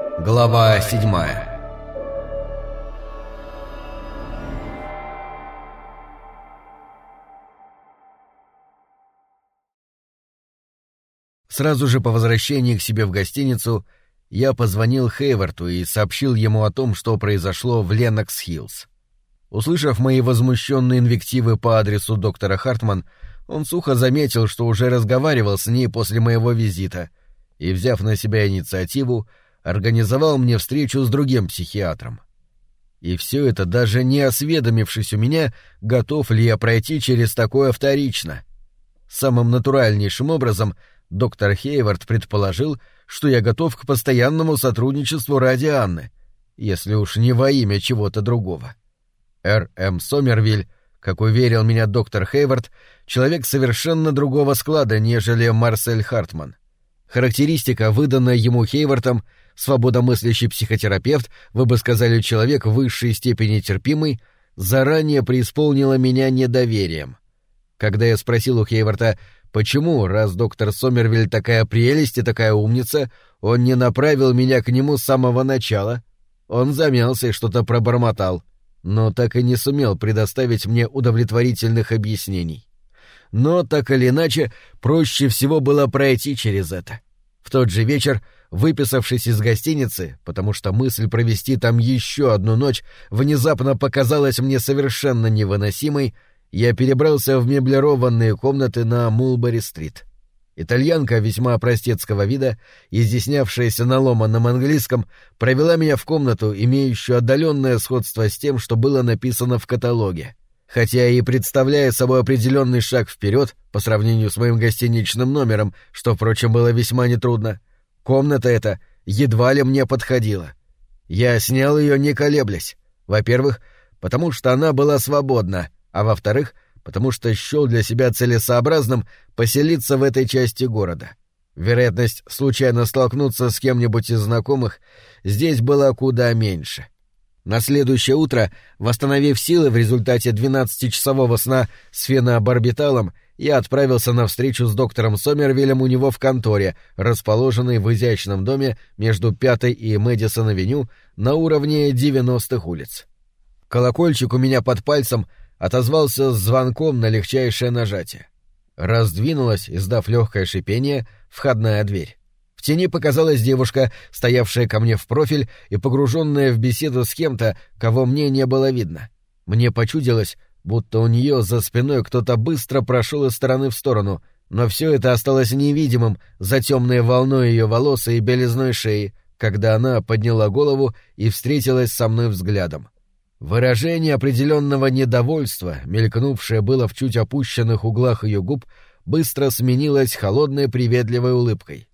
Глава седьмая Сразу же по возвращении к себе в гостиницу я позвонил Хейварту и сообщил ему о том, что произошло в Ленокс-Хиллз. Услышав мои возмущенные инвективы по адресу доктора Хартман, он сухо заметил, что уже разговаривал с ней после моего визита, и, взяв на себя инициативу, организовал мне встречу с другим психиатром. И все это даже не осведомившись у меня, готов ли я пройти через такое вторично. Самым натуральнейшим образом доктор Хейвард предположил, что я готов к постоянному сотрудничеству ради Анны, если уж не во имя чего-то другого. Р. М. Сомервиль как уверил меня доктор Хейвард, человек совершенно другого склада, нежели Марсель Хартман. Характеристика, выданная ему Хейвартом, свободомыслящий психотерапевт, вы бы сказали, человек высшей степени терпимый, заранее преисполнила меня недоверием. Когда я спросил у Хейварта, почему, раз доктор Сомервиль такая прелесть и такая умница, он не направил меня к нему с самого начала, он замялся и что-то пробормотал — но так и не сумел предоставить мне удовлетворительных объяснений. Но, так или иначе, проще всего было пройти через это. В тот же вечер, выписавшись из гостиницы, потому что мысль провести там еще одну ночь внезапно показалась мне совершенно невыносимой, я перебрался в меблированные комнаты на Мулбери-стрит. Итальянка весьма простецкого вида, изъяснявшаяся на ломаном английском, провела меня в комнату, имеющую отдаленное сходство с тем, что было написано в каталоге. Хотя и представляя собой определенный шаг вперед по сравнению с моим гостиничным номером, что, впрочем, было весьма нетрудно, комната эта едва ли мне подходила. Я снял ее не колеблясь. Во-первых, потому что она была свободна, а во-вторых — потому что счел для себя целесообразным поселиться в этой части города. Вероятность случайно столкнуться с кем-нибудь из знакомых здесь была куда меньше. На следующее утро, восстановив силы в результате 12-часового сна с фенобарбиталом, я отправился на встречу с доктором Сомервиллем у него в конторе, расположенной в изящном доме между Пятой и Мэдисон-авеню на уровне 90-х улиц. Колокольчик у меня под пальцем — отозвался звонком на легчайшее нажатие. Раздвинулась, издав легкое шипение, входная дверь. В тени показалась девушка, стоявшая ко мне в профиль и погруженная в беседу с кем-то, кого мне не было видно. Мне почудилось, будто у нее за спиной кто-то быстро прошел из стороны в сторону, но все это осталось невидимым за темной волной ее волос и белизной шеи, когда она подняла голову и встретилась со мной взглядом. Выражение определенного недовольства, мелькнувшее было в чуть опущенных углах ее губ, быстро сменилось холодной приветливой улыбкой.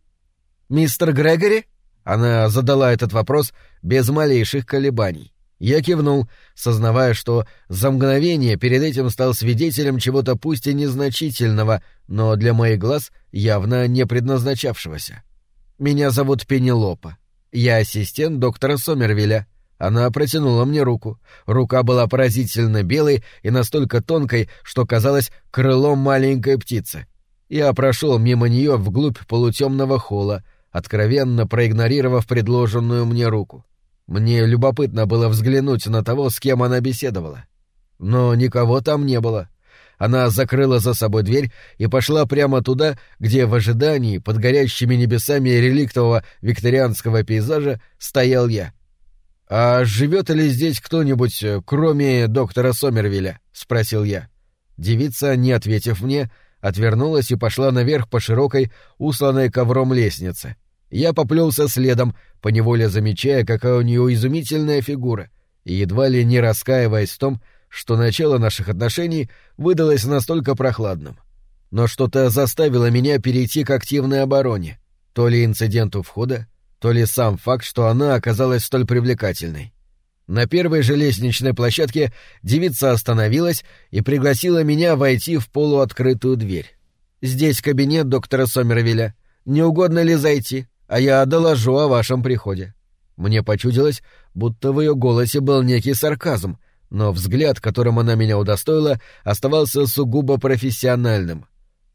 «Мистер Грегори?» Она задала этот вопрос без малейших колебаний. Я кивнул, сознавая, что за мгновение перед этим стал свидетелем чего-то пусть и незначительного, но для моих глаз явно не предназначавшегося. «Меня зовут Пенелопа. Я ассистент доктора Сомервилля. Она протянула мне руку. Рука была поразительно белой и настолько тонкой, что казалось крылом маленькой птицы. Я прошел мимо нее вглубь полутемного холла, откровенно проигнорировав предложенную мне руку. Мне любопытно было взглянуть на того, с кем она беседовала. Но никого там не было. Она закрыла за собой дверь и пошла прямо туда, где в ожидании, под горящими небесами реликтового викторианского пейзажа, стоял я. «А живет ли здесь кто-нибудь, э, кроме доктора Сомервилля?» — спросил я. Девица, не ответив мне, отвернулась и пошла наверх по широкой, усланной ковром лестнице. Я поплелся следом, поневоле замечая, какая у нее изумительная фигура, и едва ли не раскаиваясь в том, что начало наших отношений выдалось настолько прохладным. Но что-то заставило меня перейти к активной обороне. То ли инцидент у входа, то ли сам факт, что она оказалась столь привлекательной. На первой же лестничной площадке девица остановилась и пригласила меня войти в полуоткрытую дверь. «Здесь кабинет доктора Сомервилля. Не угодно ли зайти? А я доложу о вашем приходе». Мне почудилось, будто в ее голосе был некий сарказм, но взгляд, которым она меня удостоила, оставался сугубо профессиональным.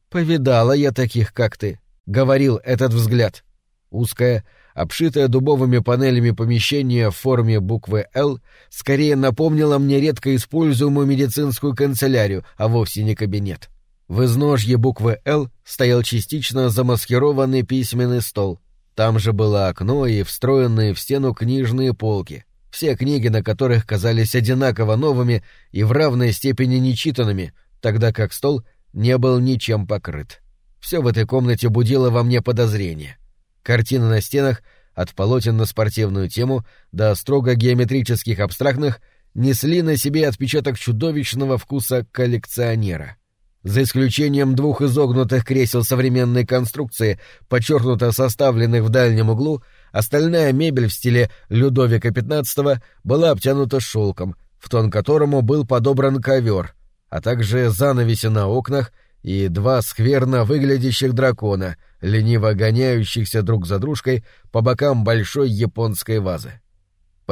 «Повидала я таких, как ты», — говорил этот взгляд. Узкое, обшитое дубовыми панелями помещение в форме буквы «Л» скорее напомнило мне редко используемую медицинскую канцелярию, а вовсе не кабинет. В изножье буквы «Л» стоял частично замаскированный письменный стол. Там же было окно и встроенные в стену книжные полки. Все книги, на которых казались одинаково новыми и в равной степени нечитанными, тогда как стол не был ничем покрыт. Все в этой комнате будило во мне подозрение. Картины на стенах, от полотен на спортивную тему до строго геометрических абстрактных, несли на себе отпечаток чудовищного вкуса коллекционера. За исключением двух изогнутых кресел современной конструкции, подчеркнуто составленных в дальнем углу, остальная мебель в стиле Людовика XV была обтянута шелком, в тон которому был подобран ковер, а также занавеси на окнах и два скверно выглядящих дракона, лениво гоняющихся друг за дружкой по бокам большой японской вазы.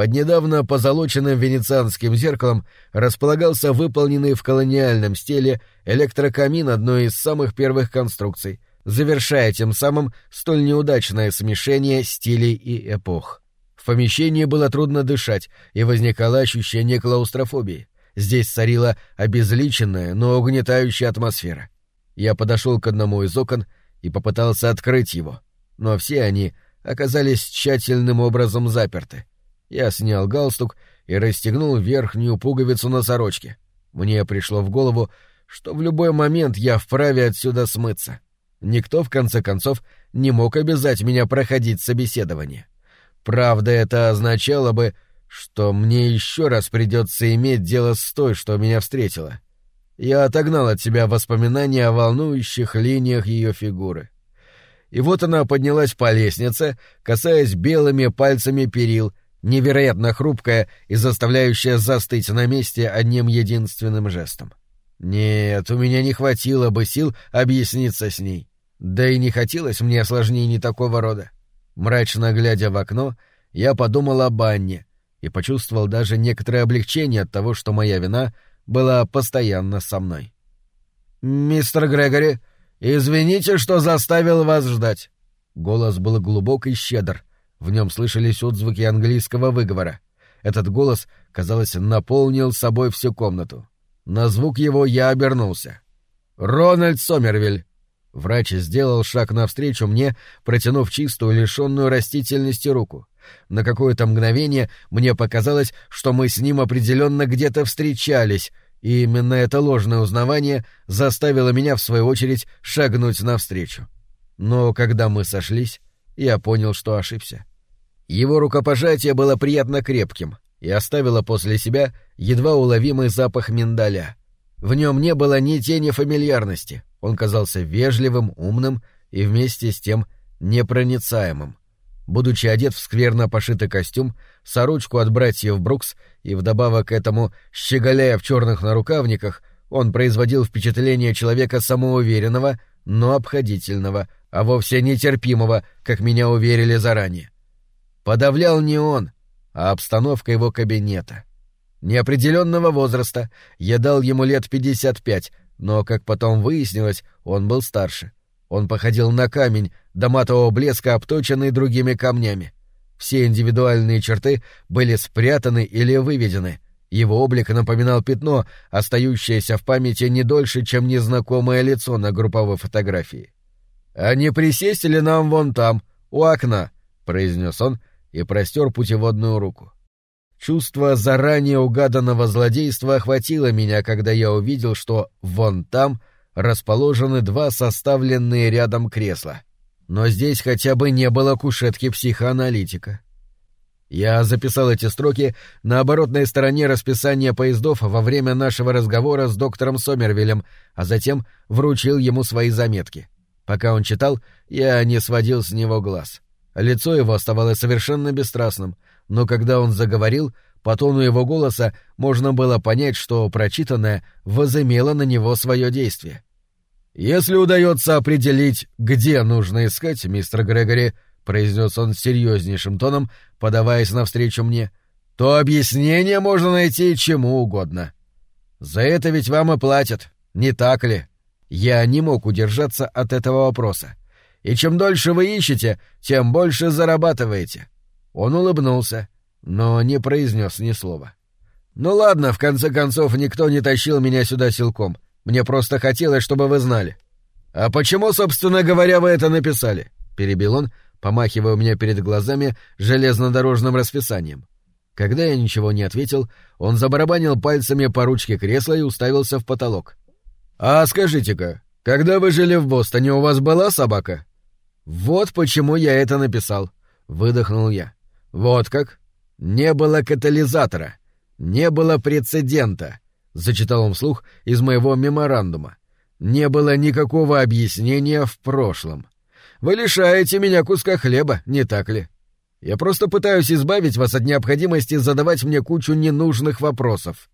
Под недавно позолоченным венецианским зеркалом располагался выполненный в колониальном стиле электрокамин одной из самых первых конструкций, завершая тем самым столь неудачное смешение стилей и эпох. В помещении было трудно дышать, и возникало ощущение клаустрофобии. Здесь царила обезличенная, но угнетающая атмосфера. Я подошел к одному из окон и попытался открыть его, но все они оказались тщательным образом заперты. Я снял галстук и расстегнул верхнюю пуговицу на сорочке. Мне пришло в голову, что в любой момент я вправе отсюда смыться. Никто, в конце концов, не мог обязать меня проходить собеседование. Правда, это означало бы, что мне еще раз придется иметь дело с той, что меня встретила. Я отогнал от себя воспоминания о волнующих линиях ее фигуры. И вот она поднялась по лестнице, касаясь белыми пальцами перил, невероятно хрупкая и заставляющая застыть на месте одним единственным жестом. Нет, у меня не хватило бы сил объясниться с ней. Да и не хотелось мне осложнений такого рода. Мрачно глядя в окно, я подумал об Анне и почувствовал даже некоторое облегчение от того, что моя вина — была постоянно со мной. «Мистер Грегори, извините, что заставил вас ждать». Голос был глубок и щедр. В нем слышались отзвуки английского выговора. Этот голос, казалось, наполнил собой всю комнату. На звук его я обернулся. «Рональд Сомервиль!» Врач сделал шаг навстречу мне, протянув чистую, лишенную растительности руку. На какое-то мгновение мне показалось, что мы с ним определенно где-то встречались, и именно это ложное узнавание заставило меня, в свою очередь, шагнуть навстречу. Но когда мы сошлись, я понял, что ошибся. Его рукопожатие было приятно крепким и оставило после себя едва уловимый запах миндаля. В нем не было ни тени фамильярности, он казался вежливым, умным и вместе с тем непроницаемым будучи одет в скверно пошитый костюм, сорочку от братьев Брукс и вдобавок к этому щеголяя в черных нарукавниках, он производил впечатление человека самоуверенного, но обходительного, а вовсе нетерпимого, как меня уверили заранее. Подавлял не он, а обстановка его кабинета. Неопределенного возраста, я дал ему лет пятьдесят пять, но, как потом выяснилось, он был старше. Он походил на камень, до матового блеска обточенный другими камнями. Все индивидуальные черты были спрятаны или выведены. Его облик напоминал пятно, остающееся в памяти не дольше, чем незнакомое лицо на групповой фотографии. «А не присесть ли нам вон там, у окна?» — произнес он и простер путеводную руку. Чувство заранее угаданного злодейства охватило меня, когда я увидел, что «вон там» расположены два составленные рядом кресла. Но здесь хотя бы не было кушетки психоаналитика. Я записал эти строки на оборотной стороне расписания поездов во время нашего разговора с доктором Сомервилем, а затем вручил ему свои заметки. Пока он читал, я не сводил с него глаз. Лицо его оставалось совершенно бесстрастным, но когда он заговорил, по тону его голоса можно было понять, что прочитанное возымело на него свое действие. «Если удается определить, где нужно искать, мистер Грегори», — произнес он серьезнейшим тоном, подаваясь навстречу мне, — «то объяснение можно найти чему угодно. За это ведь вам и платят, не так ли?» Я не мог удержаться от этого вопроса. И чем дольше вы ищете, тем больше зарабатываете. Он улыбнулся, но не произнес ни слова. Ну ладно, в конце концов, никто не тащил меня сюда силком. Мне просто хотелось, чтобы вы знали. А почему, собственно говоря, вы это написали? перебил он, помахивая у меня перед глазами железнодорожным расписанием. Когда я ничего не ответил, он забарабанил пальцами по ручке кресла и уставился в потолок. «А скажите-ка, когда вы жили в Бостоне, у вас была собака?» «Вот почему я это написал», — выдохнул я. «Вот как? Не было катализатора, не было прецедента», — зачитал он вслух из моего меморандума. «Не было никакого объяснения в прошлом. Вы лишаете меня куска хлеба, не так ли?» Я просто пытаюсь избавить вас от необходимости задавать мне кучу ненужных вопросов.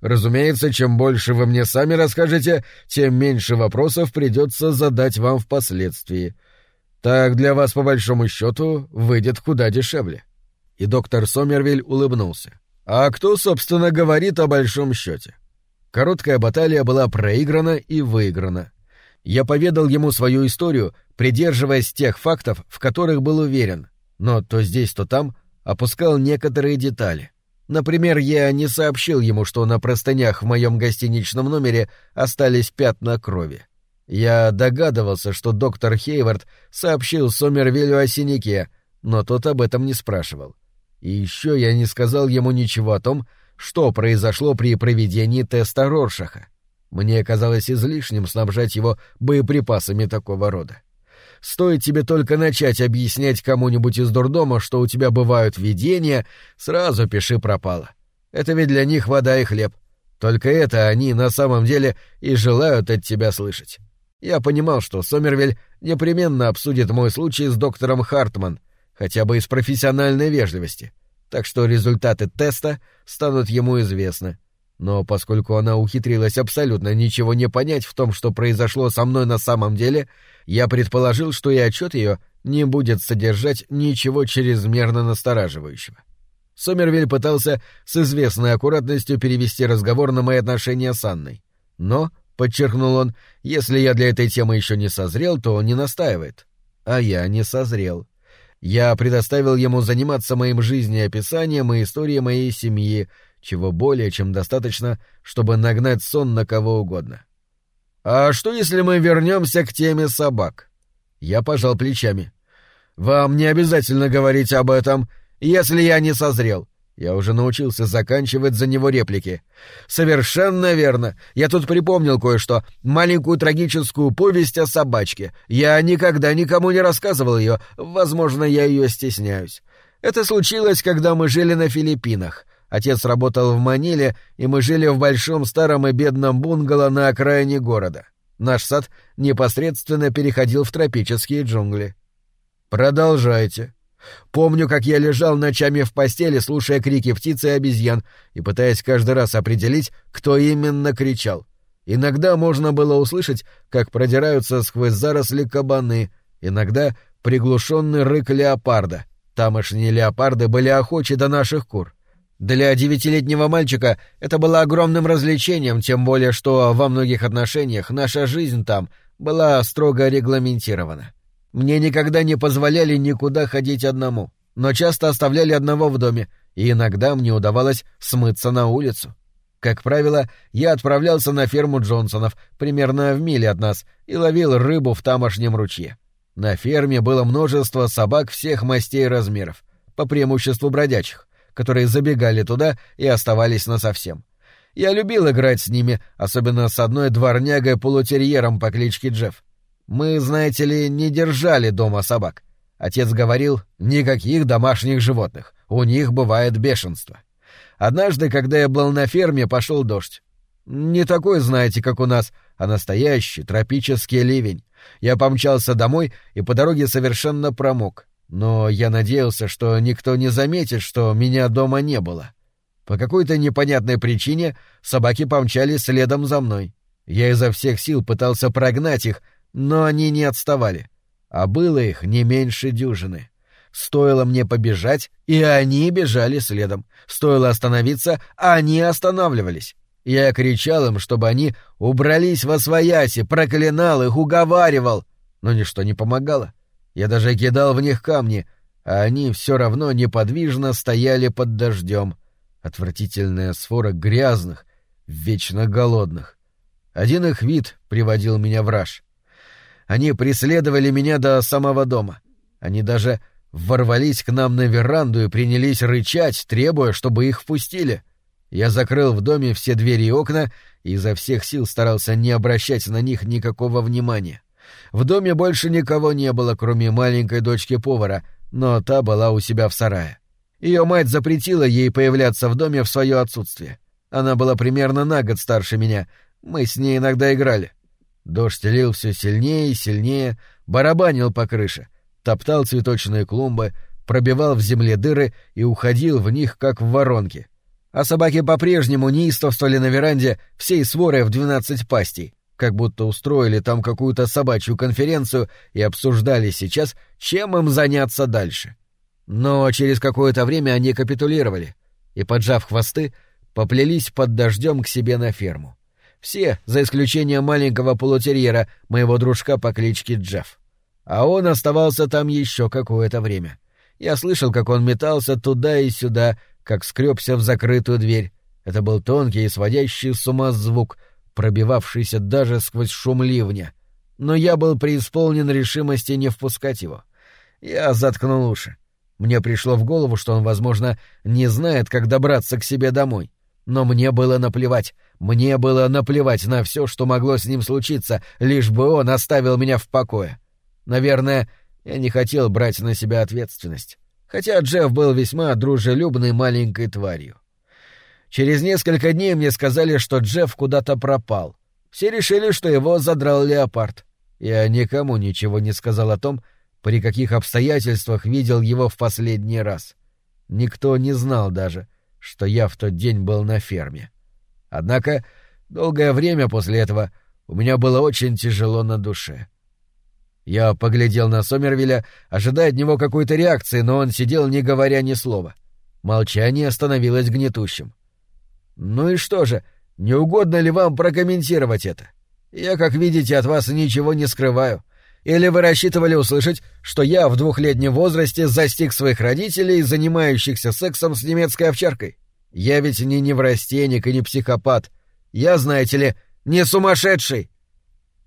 Разумеется, чем больше вы мне сами расскажете, тем меньше вопросов придется задать вам впоследствии. Так для вас, по большому счету, выйдет куда дешевле. И доктор Сомервиль улыбнулся. А кто, собственно, говорит о большом счете? Короткая баталия была проиграна и выиграна. Я поведал ему свою историю, придерживаясь тех фактов, в которых был уверен, но то здесь, то там опускал некоторые детали. Например, я не сообщил ему, что на простынях в моем гостиничном номере остались пятна крови. Я догадывался, что доктор Хейвард сообщил Сомервилю о синяке, но тот об этом не спрашивал. И еще я не сказал ему ничего о том, что произошло при проведении теста Роршаха. Мне казалось излишним снабжать его боеприпасами такого рода. Стоит тебе только начать объяснять кому-нибудь из дурдома, что у тебя бывают видения, сразу пиши пропало. Это ведь для них вода и хлеб. Только это они на самом деле и желают от тебя слышать. Я понимал, что Сомервиль непременно обсудит мой случай с доктором Хартман, хотя бы из профессиональной вежливости, так что результаты теста станут ему известны. Но поскольку она ухитрилась абсолютно ничего не понять в том, что произошло со мной на самом деле, я предположил, что и отчет ее не будет содержать ничего чрезмерно настораживающего. Сомервиль пытался с известной аккуратностью перевести разговор на мои отношения с Анной. Но, — подчеркнул он, — если я для этой темы еще не созрел, то он не настаивает. А я не созрел. Я предоставил ему заниматься моим жизнеописанием и историей моей семьи, чего более чем достаточно, чтобы нагнать сон на кого угодно. «А что, если мы вернемся к теме собак?» Я пожал плечами. «Вам не обязательно говорить об этом, если я не созрел. Я уже научился заканчивать за него реплики. «Совершенно верно. Я тут припомнил кое-что. Маленькую трагическую повесть о собачке. Я никогда никому не рассказывал ее. Возможно, я ее стесняюсь. Это случилось, когда мы жили на Филиппинах. Отец работал в Маниле, и мы жили в большом старом и бедном бунгало на окраине города. Наш сад непосредственно переходил в тропические джунгли. Продолжайте. Помню, как я лежал ночами в постели, слушая крики птиц и обезьян, и пытаясь каждый раз определить, кто именно кричал. Иногда можно было услышать, как продираются сквозь заросли кабаны, иногда приглушенный рык леопарда. Тамошние леопарды были охочи до наших кур. Для девятилетнего мальчика это было огромным развлечением, тем более что во многих отношениях наша жизнь там была строго регламентирована. Мне никогда не позволяли никуда ходить одному, но часто оставляли одного в доме, и иногда мне удавалось смыться на улицу. Как правило, я отправлялся на ферму Джонсонов, примерно в миле от нас, и ловил рыбу в тамошнем ручье. На ферме было множество собак всех мастей и размеров, по преимуществу бродячих которые забегали туда и оставались насовсем. Я любил играть с ними, особенно с одной дворнягой-полутерьером по кличке Джефф. Мы, знаете ли, не держали дома собак. Отец говорил, никаких домашних животных, у них бывает бешенство. Однажды, когда я был на ферме, пошел дождь. Не такой, знаете, как у нас, а настоящий тропический ливень. Я помчался домой и по дороге совершенно промок но я надеялся, что никто не заметит, что меня дома не было. По какой-то непонятной причине собаки помчались следом за мной. Я изо всех сил пытался прогнать их, но они не отставали. А было их не меньше дюжины. Стоило мне побежать, и они бежали следом. Стоило остановиться, они останавливались. Я кричал им, чтобы они убрались во свояси, проклинал их, уговаривал. но ничто не помогало. Я даже кидал в них камни, а они все равно неподвижно стояли под дождем. Отвратительная сфора грязных, вечно голодных. Один их вид приводил меня в раж. Они преследовали меня до самого дома. Они даже ворвались к нам на веранду и принялись рычать, требуя, чтобы их впустили. Я закрыл в доме все двери и окна и изо всех сил старался не обращать на них никакого внимания. В доме больше никого не было, кроме маленькой дочки повара, но та была у себя в сарае. Ее мать запретила ей появляться в доме в свое отсутствие. Она была примерно на год старше меня, мы с ней иногда играли. Дождь лил все сильнее и сильнее, барабанил по крыше, топтал цветочные клумбы, пробивал в земле дыры и уходил в них, как в воронки. А собаки по-прежнему неистовствовали на веранде всей сворой в двенадцать пастей, как будто устроили там какую-то собачью конференцию и обсуждали сейчас, чем им заняться дальше. Но через какое-то время они капитулировали и, поджав хвосты, поплелись под дождем к себе на ферму. Все, за исключением маленького полутерьера, моего дружка по кличке Джефф. А он оставался там еще какое-то время. Я слышал, как он метался туда и сюда, как скребся в закрытую дверь. Это был тонкий и сводящий с ума звук, пробивавшийся даже сквозь шум ливня. Но я был преисполнен решимости не впускать его. Я заткнул уши. Мне пришло в голову, что он, возможно, не знает, как добраться к себе домой. Но мне было наплевать. Мне было наплевать на все, что могло с ним случиться, лишь бы он оставил меня в покое. Наверное, я не хотел брать на себя ответственность. Хотя Джефф был весьма дружелюбной маленькой тварью. Через несколько дней мне сказали, что Джефф куда-то пропал. Все решили, что его задрал леопард. Я никому ничего не сказал о том, при каких обстоятельствах видел его в последний раз. Никто не знал даже, что я в тот день был на ферме. Однако долгое время после этого у меня было очень тяжело на душе. Я поглядел на Сомервиля, ожидая от него какой-то реакции, но он сидел, не говоря ни слова. Молчание становилось гнетущим. «Ну и что же, не угодно ли вам прокомментировать это? Я, как видите, от вас ничего не скрываю. Или вы рассчитывали услышать, что я в двухлетнем возрасте застиг своих родителей, занимающихся сексом с немецкой овчаркой? Я ведь не неврастенник и не психопат. Я, знаете ли, не сумасшедший.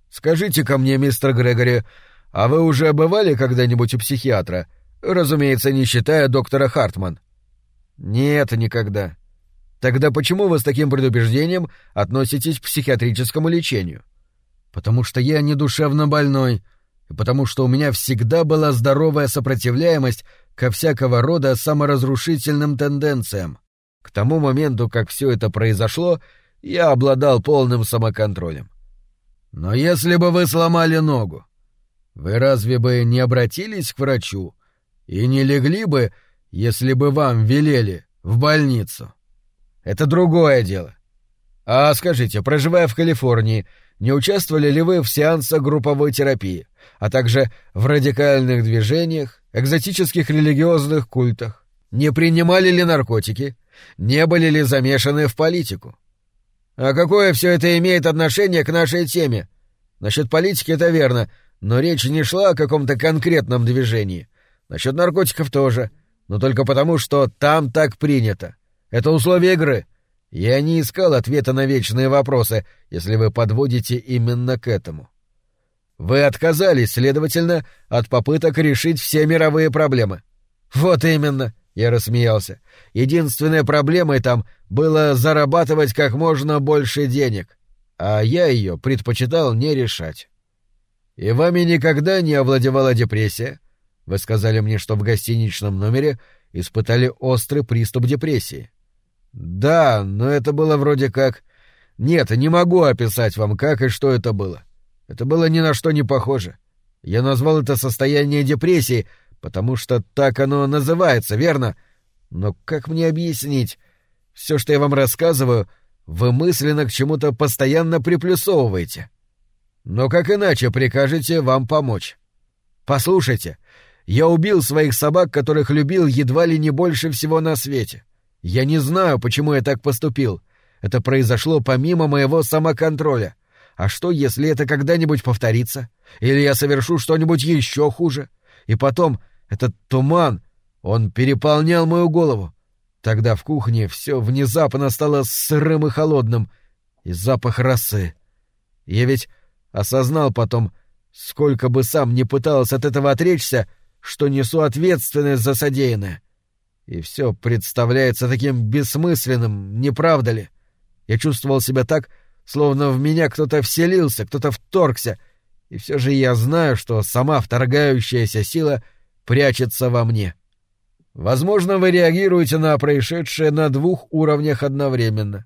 Скажите-ка мне, мистер Грегори, а вы уже бывали когда-нибудь у психиатра? Разумеется, не считая доктора Хартман. Нет, никогда. Тогда почему вы с таким предубеждением относитесь к психиатрическому лечению? Потому что я не душевно больной, и потому что у меня всегда была здоровая сопротивляемость ко всякого рода саморазрушительным тенденциям. К тому моменту, как все это произошло, я обладал полным самоконтролем. Но если бы вы сломали ногу, вы разве бы не обратились к врачу и не легли бы, если бы вам велели, в больницу? Это другое дело. А скажите, проживая в Калифорнии, не участвовали ли вы в сеансах групповой терапии, а также в радикальных движениях, экзотических религиозных культах? Не принимали ли наркотики? Не были ли замешаны в политику? А какое все это имеет отношение к нашей теме? Насчет политики это верно, но речь не шла о каком-то конкретном движении. Насчет наркотиков тоже, но только потому, что там так принято. Это условие игры. Я не искал ответа на вечные вопросы, если вы подводите именно к этому. Вы отказались, следовательно, от попыток решить все мировые проблемы. Вот именно. Я рассмеялся. Единственной проблемой там было зарабатывать как можно больше денег, а я ее предпочитал не решать. И вами никогда не овладевала депрессия? Вы сказали мне, что в гостиничном номере испытали острый приступ депрессии. Да, но это было вроде как... Нет, не могу описать вам, как и что это было. Это было ни на что не похоже. Я назвал это состояние депрессии, потому что так оно называется, верно? Но как мне объяснить? Все, что я вам рассказываю, вы мысленно к чему-то постоянно приплюсовываете. Но как иначе прикажете вам помочь? Послушайте, я убил своих собак, которых любил едва ли не больше всего на свете. Я не знаю, почему я так поступил. Это произошло помимо моего самоконтроля. А что, если это когда-нибудь повторится? — Или я совершу что-нибудь еще хуже. И потом, этот туман, он переполнял мою голову. Тогда в кухне все внезапно стало сырым и холодным, и запах росы. Я ведь осознал потом, сколько бы сам не пытался от этого отречься, что несу ответственность за содеянное. И все представляется таким бессмысленным, не правда ли? Я чувствовал себя так, словно в меня кто-то вселился, кто-то вторгся, и все же я знаю, что сама вторгающаяся сила прячется во мне. Возможно, вы реагируете на происшедшее на двух уровнях одновременно.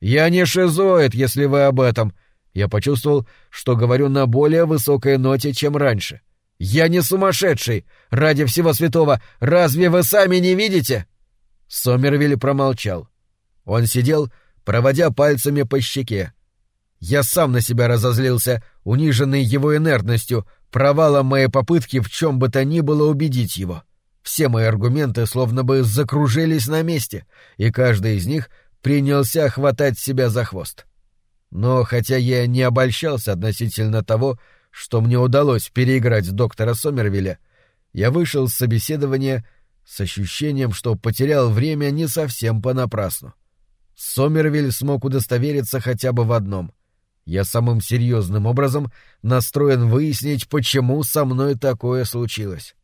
Я не шизоид, если вы об этом. Я почувствовал, что говорю на более высокой ноте, чем раньше. Я не сумасшедший! Ради всего святого, разве вы сами не видите? Сомервиль промолчал. Он сидел, проводя пальцами по щеке. Я сам на себя разозлился, униженный его инертностью, провалом моей попытки в чем бы то ни было убедить его. Все мои аргументы словно бы закружились на месте, и каждый из них принялся хватать себя за хвост. Но хотя я не обольщался относительно того, что мне удалось переиграть доктора Сомервилля, я вышел с собеседования с ощущением, что потерял время не совсем понапрасну. Сомервиль смог удостовериться хотя бы в одном. Я самым серьезным образом настроен выяснить, почему со мной такое случилось.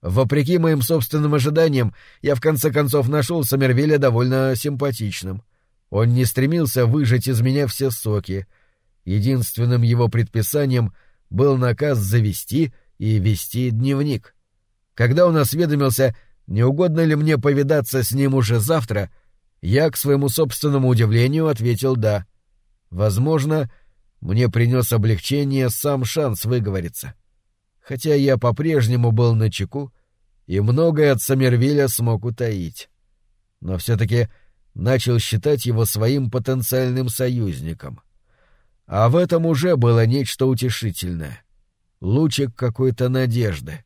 Вопреки моим собственным ожиданиям, я в конце концов нашел Сомервилля довольно симпатичным. Он не стремился выжать из меня все соки. Единственным его предписанием был наказ завести и вести дневник. Когда он осведомился, не угодно ли мне повидаться с ним уже завтра, я, к своему собственному удивлению, ответил «да». Возможно, мне принес облегчение сам шанс выговориться. Хотя я по-прежнему был на чеку и многое от Саммервилля смог утаить. Но все-таки начал считать его своим потенциальным союзником. А в этом уже было нечто утешительное. Лучик какой-то надежды.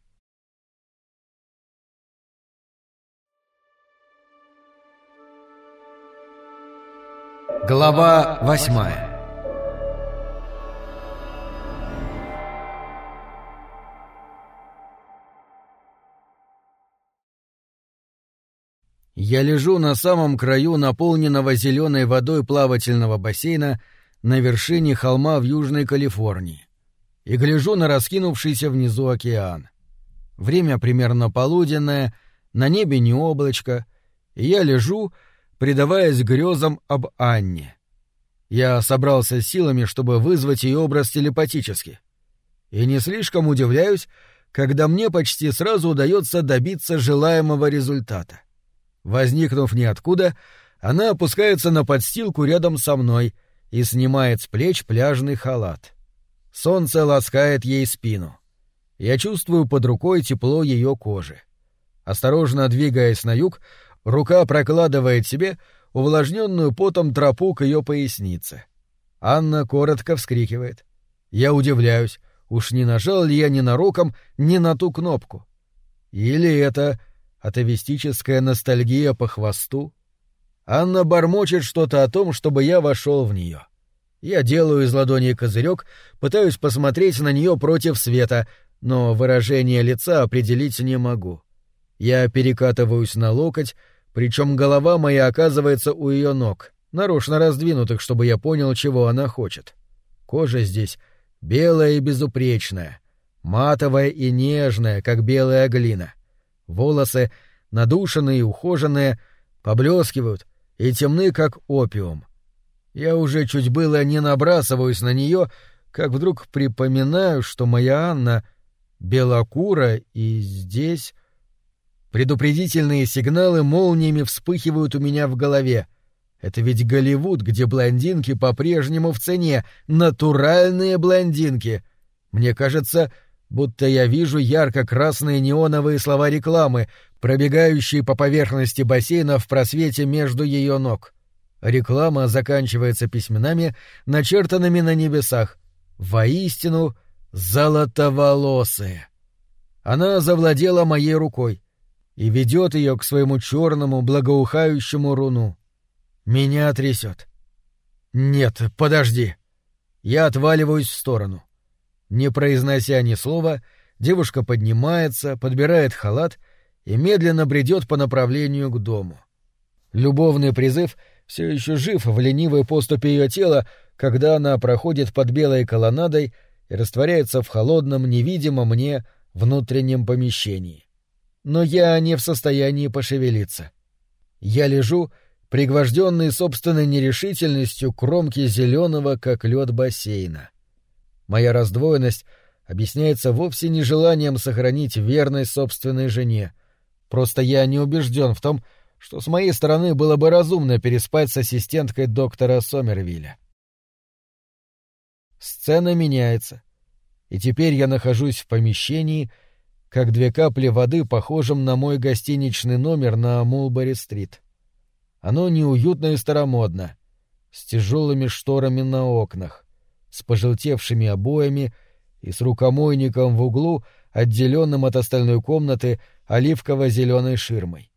Глава восьмая Я лежу на самом краю наполненного зеленой водой плавательного бассейна на вершине холма в Южной Калифорнии и гляжу на раскинувшийся внизу океан. Время примерно полуденное, на небе не облачко, и я лежу, предаваясь грезам об Анне. Я собрался силами, чтобы вызвать ее образ телепатически. И не слишком удивляюсь, когда мне почти сразу удается добиться желаемого результата. Возникнув ниоткуда, она опускается на подстилку рядом со мной и снимает с плеч пляжный халат. Солнце ласкает ей спину. Я чувствую под рукой тепло ее кожи. Осторожно двигаясь на юг, рука прокладывает себе увлажненную потом тропу к ее пояснице. Анна коротко вскрикивает. Я удивляюсь, уж не нажал ли я ненароком ни на ту кнопку. Или это атовистическая ностальгия по хвосту. Анна бормочет что-то о том, чтобы я вошел в нее. Я делаю из ладони козырек, пытаюсь посмотреть на нее против света, но выражение лица определить не могу. Я перекатываюсь на локоть, причем голова моя оказывается у ее ног, нарочно раздвинутых, чтобы я понял, чего она хочет. Кожа здесь белая и безупречная, матовая и нежная, как белая глина. Волосы, надушенные и ухоженные, поблескивают и темны, как опиум. Я уже чуть было не набрасываюсь на нее, как вдруг припоминаю, что моя Анна белокура и здесь... Предупредительные сигналы молниями вспыхивают у меня в голове. Это ведь Голливуд, где блондинки по-прежнему в цене, натуральные блондинки. Мне кажется, будто я вижу ярко-красные неоновые слова рекламы, пробегающие по поверхности бассейна в просвете между ее ног. Реклама заканчивается письменами, начертанными на небесах. Воистину, золотоволосые. Она завладела моей рукой и ведет ее к своему черному благоухающему руну. Меня трясет. Нет, подожди. Я отваливаюсь в сторону. Не произнося ни слова, девушка поднимается, подбирает халат и медленно бредет по направлению к дому. Любовный призыв все еще жив в ленивой поступе ее тела, когда она проходит под белой колоннадой и растворяется в холодном, невидимом мне внутреннем помещении. Но я не в состоянии пошевелиться. Я лежу, пригвожденный собственной нерешительностью кромки зеленого, как лед бассейна. Моя раздвоенность объясняется вовсе не желанием сохранить верность собственной жене. Просто я не убежден в том, что с моей стороны было бы разумно переспать с ассистенткой доктора Сомервилля. Сцена меняется, и теперь я нахожусь в помещении, как две капли воды, похожем на мой гостиничный номер на Мулбери-стрит. Оно неуютно и старомодно, с тяжелыми шторами на окнах, с пожелтевшими обоями и с рукомойником в углу, отделенным от остальной комнаты оливково-зеленой ширмой.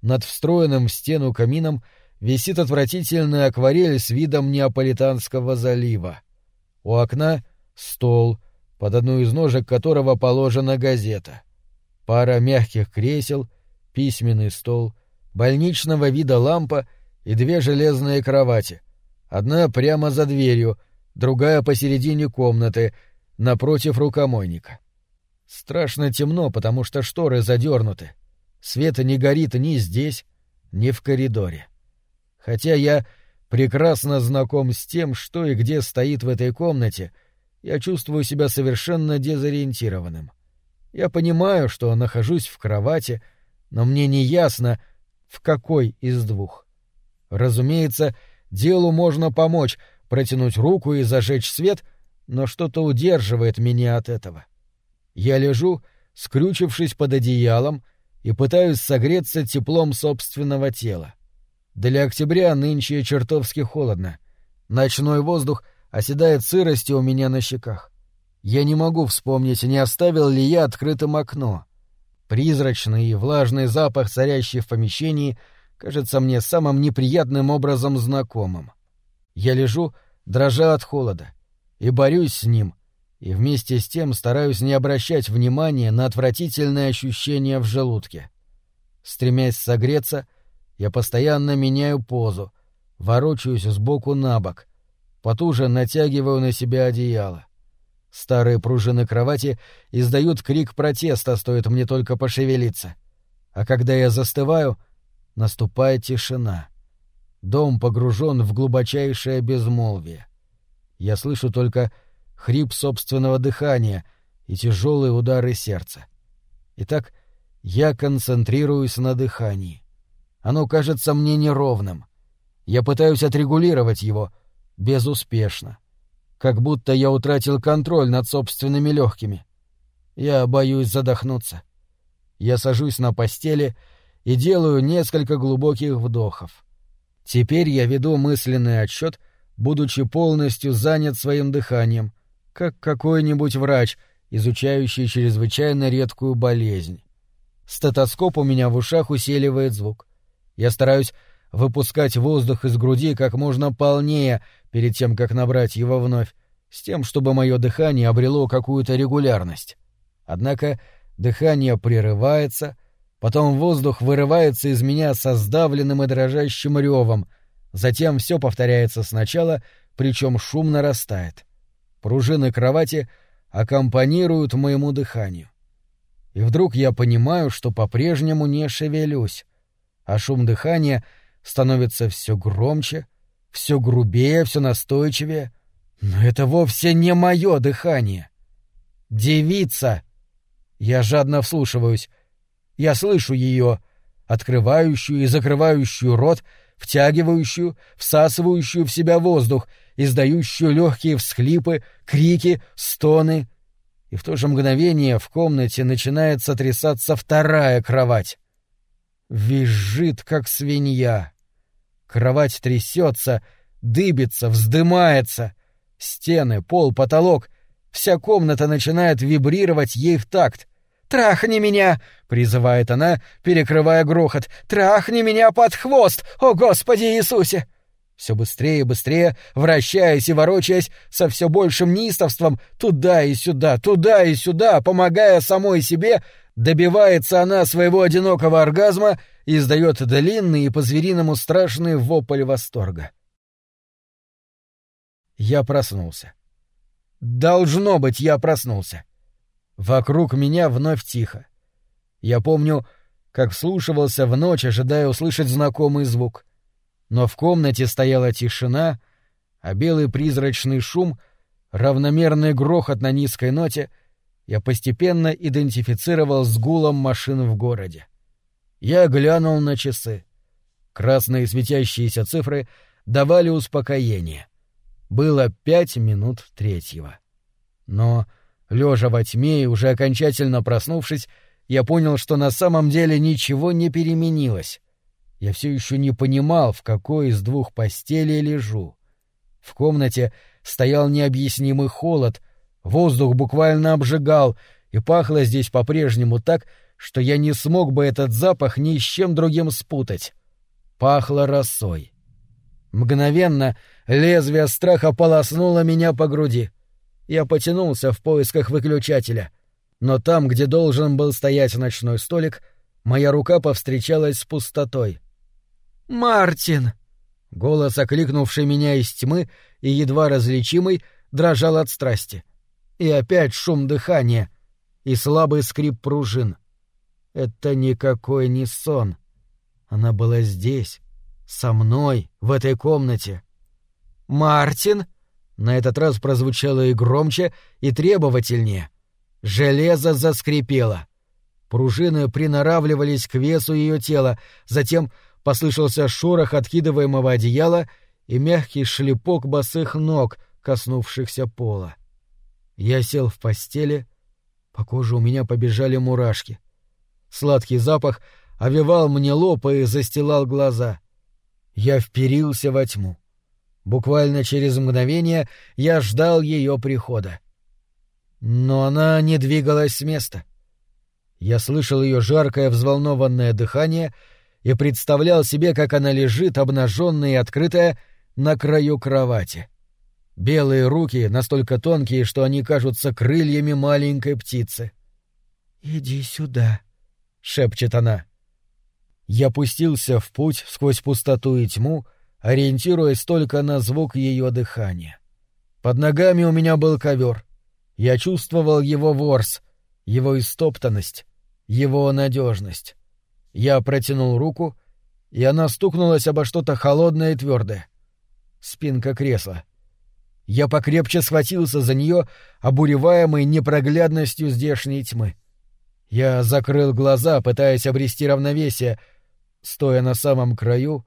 Над встроенным в стену камином висит отвратительная акварель с видом Неаполитанского залива. У окна — стол, под одну из ножек которого положена газета. Пара мягких кресел, письменный стол — больничного вида лампа и две железные кровати. Одна прямо за дверью, другая посередине комнаты, напротив рукомойника. Страшно темно, потому что шторы задернуты. Света не горит ни здесь, ни в коридоре. Хотя я прекрасно знаком с тем, что и где стоит в этой комнате, я чувствую себя совершенно дезориентированным. Я понимаю, что нахожусь в кровати, но мне не ясно, в какой из двух. Разумеется, делу можно помочь, протянуть руку и зажечь свет, но что-то удерживает меня от этого. Я лежу, скрючившись под одеялом, и пытаюсь согреться теплом собственного тела. Для октября нынче чертовски холодно. Ночной воздух оседает сыростью у меня на щеках. Я не могу вспомнить, не оставил ли я открытым окно. Призрачный и влажный запах, царящий в помещении, кажется мне самым неприятным образом знакомым. Я лежу, дрожа от холода, и борюсь с ним, и вместе с тем стараюсь не обращать внимания на отвратительное ощущение в желудке. Стремясь согреться, я постоянно меняю позу, ворочаюсь сбоку на бок, потуже натягиваю на себя одеяло. Старые пружины кровати издают крик протеста, стоит мне только пошевелиться. А когда я застываю, наступает тишина. Дом погружен в глубочайшее безмолвие. Я слышу только хрип собственного дыхания и тяжелые удары сердца. Итак, я концентрируюсь на дыхании. Оно кажется мне неровным. Я пытаюсь отрегулировать его безуспешно как будто я утратил контроль над собственными легкими. Я боюсь задохнуться. Я сажусь на постели и делаю несколько глубоких вдохов. Теперь я веду мысленный отсчет, будучи полностью занят своим дыханием, как какой-нибудь врач, изучающий чрезвычайно редкую болезнь. Стетоскоп у меня в ушах усиливает звук. Я стараюсь выпускать воздух из груди как можно полнее перед тем, как набрать его вновь, с тем, чтобы мое дыхание обрело какую-то регулярность. Однако дыхание прерывается, потом воздух вырывается из меня со сдавленным и дрожащим ревом, затем все повторяется сначала, причем шум нарастает. Пружины кровати аккомпанируют моему дыханию. И вдруг я понимаю, что по-прежнему не шевелюсь, а шум дыхания — становится все громче, все грубее, все настойчивее. Но это вовсе не мое дыхание. Девица! Я жадно вслушиваюсь. Я слышу ее, открывающую и закрывающую рот, втягивающую, всасывающую в себя воздух, издающую легкие всхлипы, крики, стоны. И в то же мгновение в комнате начинает сотрясаться вторая кровать. Визжит, как свинья. Кровать трясется, дыбится, вздымается. Стены, пол, потолок. Вся комната начинает вибрировать ей в такт. «Трахни меня!» — призывает она, перекрывая грохот. «Трахни меня под хвост! О, Господи Иисусе!» Все быстрее и быстрее, вращаясь и ворочаясь, со все большим неистовством, туда и сюда, туда и сюда, помогая самой себе, добивается она своего одинокого оргазма и издает длинный и по-звериному страшный вопль восторга. Я проснулся. Должно быть, я проснулся. Вокруг меня вновь тихо. Я помню, как вслушивался в ночь, ожидая услышать знакомый звук. Но в комнате стояла тишина, а белый призрачный шум, равномерный грохот на низкой ноте я постепенно идентифицировал с гулом машин в городе. Я глянул на часы. Красные светящиеся цифры давали успокоение. Было пять минут третьего. Но, лежа во тьме и уже окончательно проснувшись, я понял, что на самом деле ничего не переменилось. Я все еще не понимал, в какой из двух постелей лежу. В комнате стоял необъяснимый холод, воздух буквально обжигал, и пахло здесь по-прежнему так, что я не смог бы этот запах ни с чем другим спутать. Пахло росой. Мгновенно лезвие страха полоснуло меня по груди. Я потянулся в поисках выключателя, но там, где должен был стоять ночной столик, моя рука повстречалась с пустотой. «Мартин!» Голос, окликнувший меня из тьмы и едва различимый, дрожал от страсти. И опять шум дыхания и слабый скрип пружин. Это никакой не сон. Она была здесь, со мной, в этой комнате. «Мартин!» На этот раз прозвучало и громче, и требовательнее. Железо заскрипело. Пружины приноравливались к весу ее тела, затем Послышался шорох откидываемого одеяла и мягкий шлепок босых ног, коснувшихся пола. Я сел в постели, по коже у меня побежали мурашки. Сладкий запах овевал мне лоб и застилал глаза. Я вперился во тьму. Буквально через мгновение я ждал ее прихода. Но она не двигалась с места. Я слышал ее жаркое взволнованное дыхание — и представлял себе, как она лежит, обнаженная и открытая, на краю кровати. Белые руки, настолько тонкие, что они кажутся крыльями маленькой птицы. «Иди сюда», — шепчет она. Я пустился в путь сквозь пустоту и тьму, ориентируясь только на звук ее дыхания. Под ногами у меня был ковер. Я чувствовал его ворс, его истоптанность, его надежность. Я протянул руку, и она стукнулась обо что-то холодное и твердое. Спинка кресла. Я покрепче схватился за нее, обуреваемый непроглядностью здешней тьмы. Я закрыл глаза, пытаясь обрести равновесие, стоя на самом краю,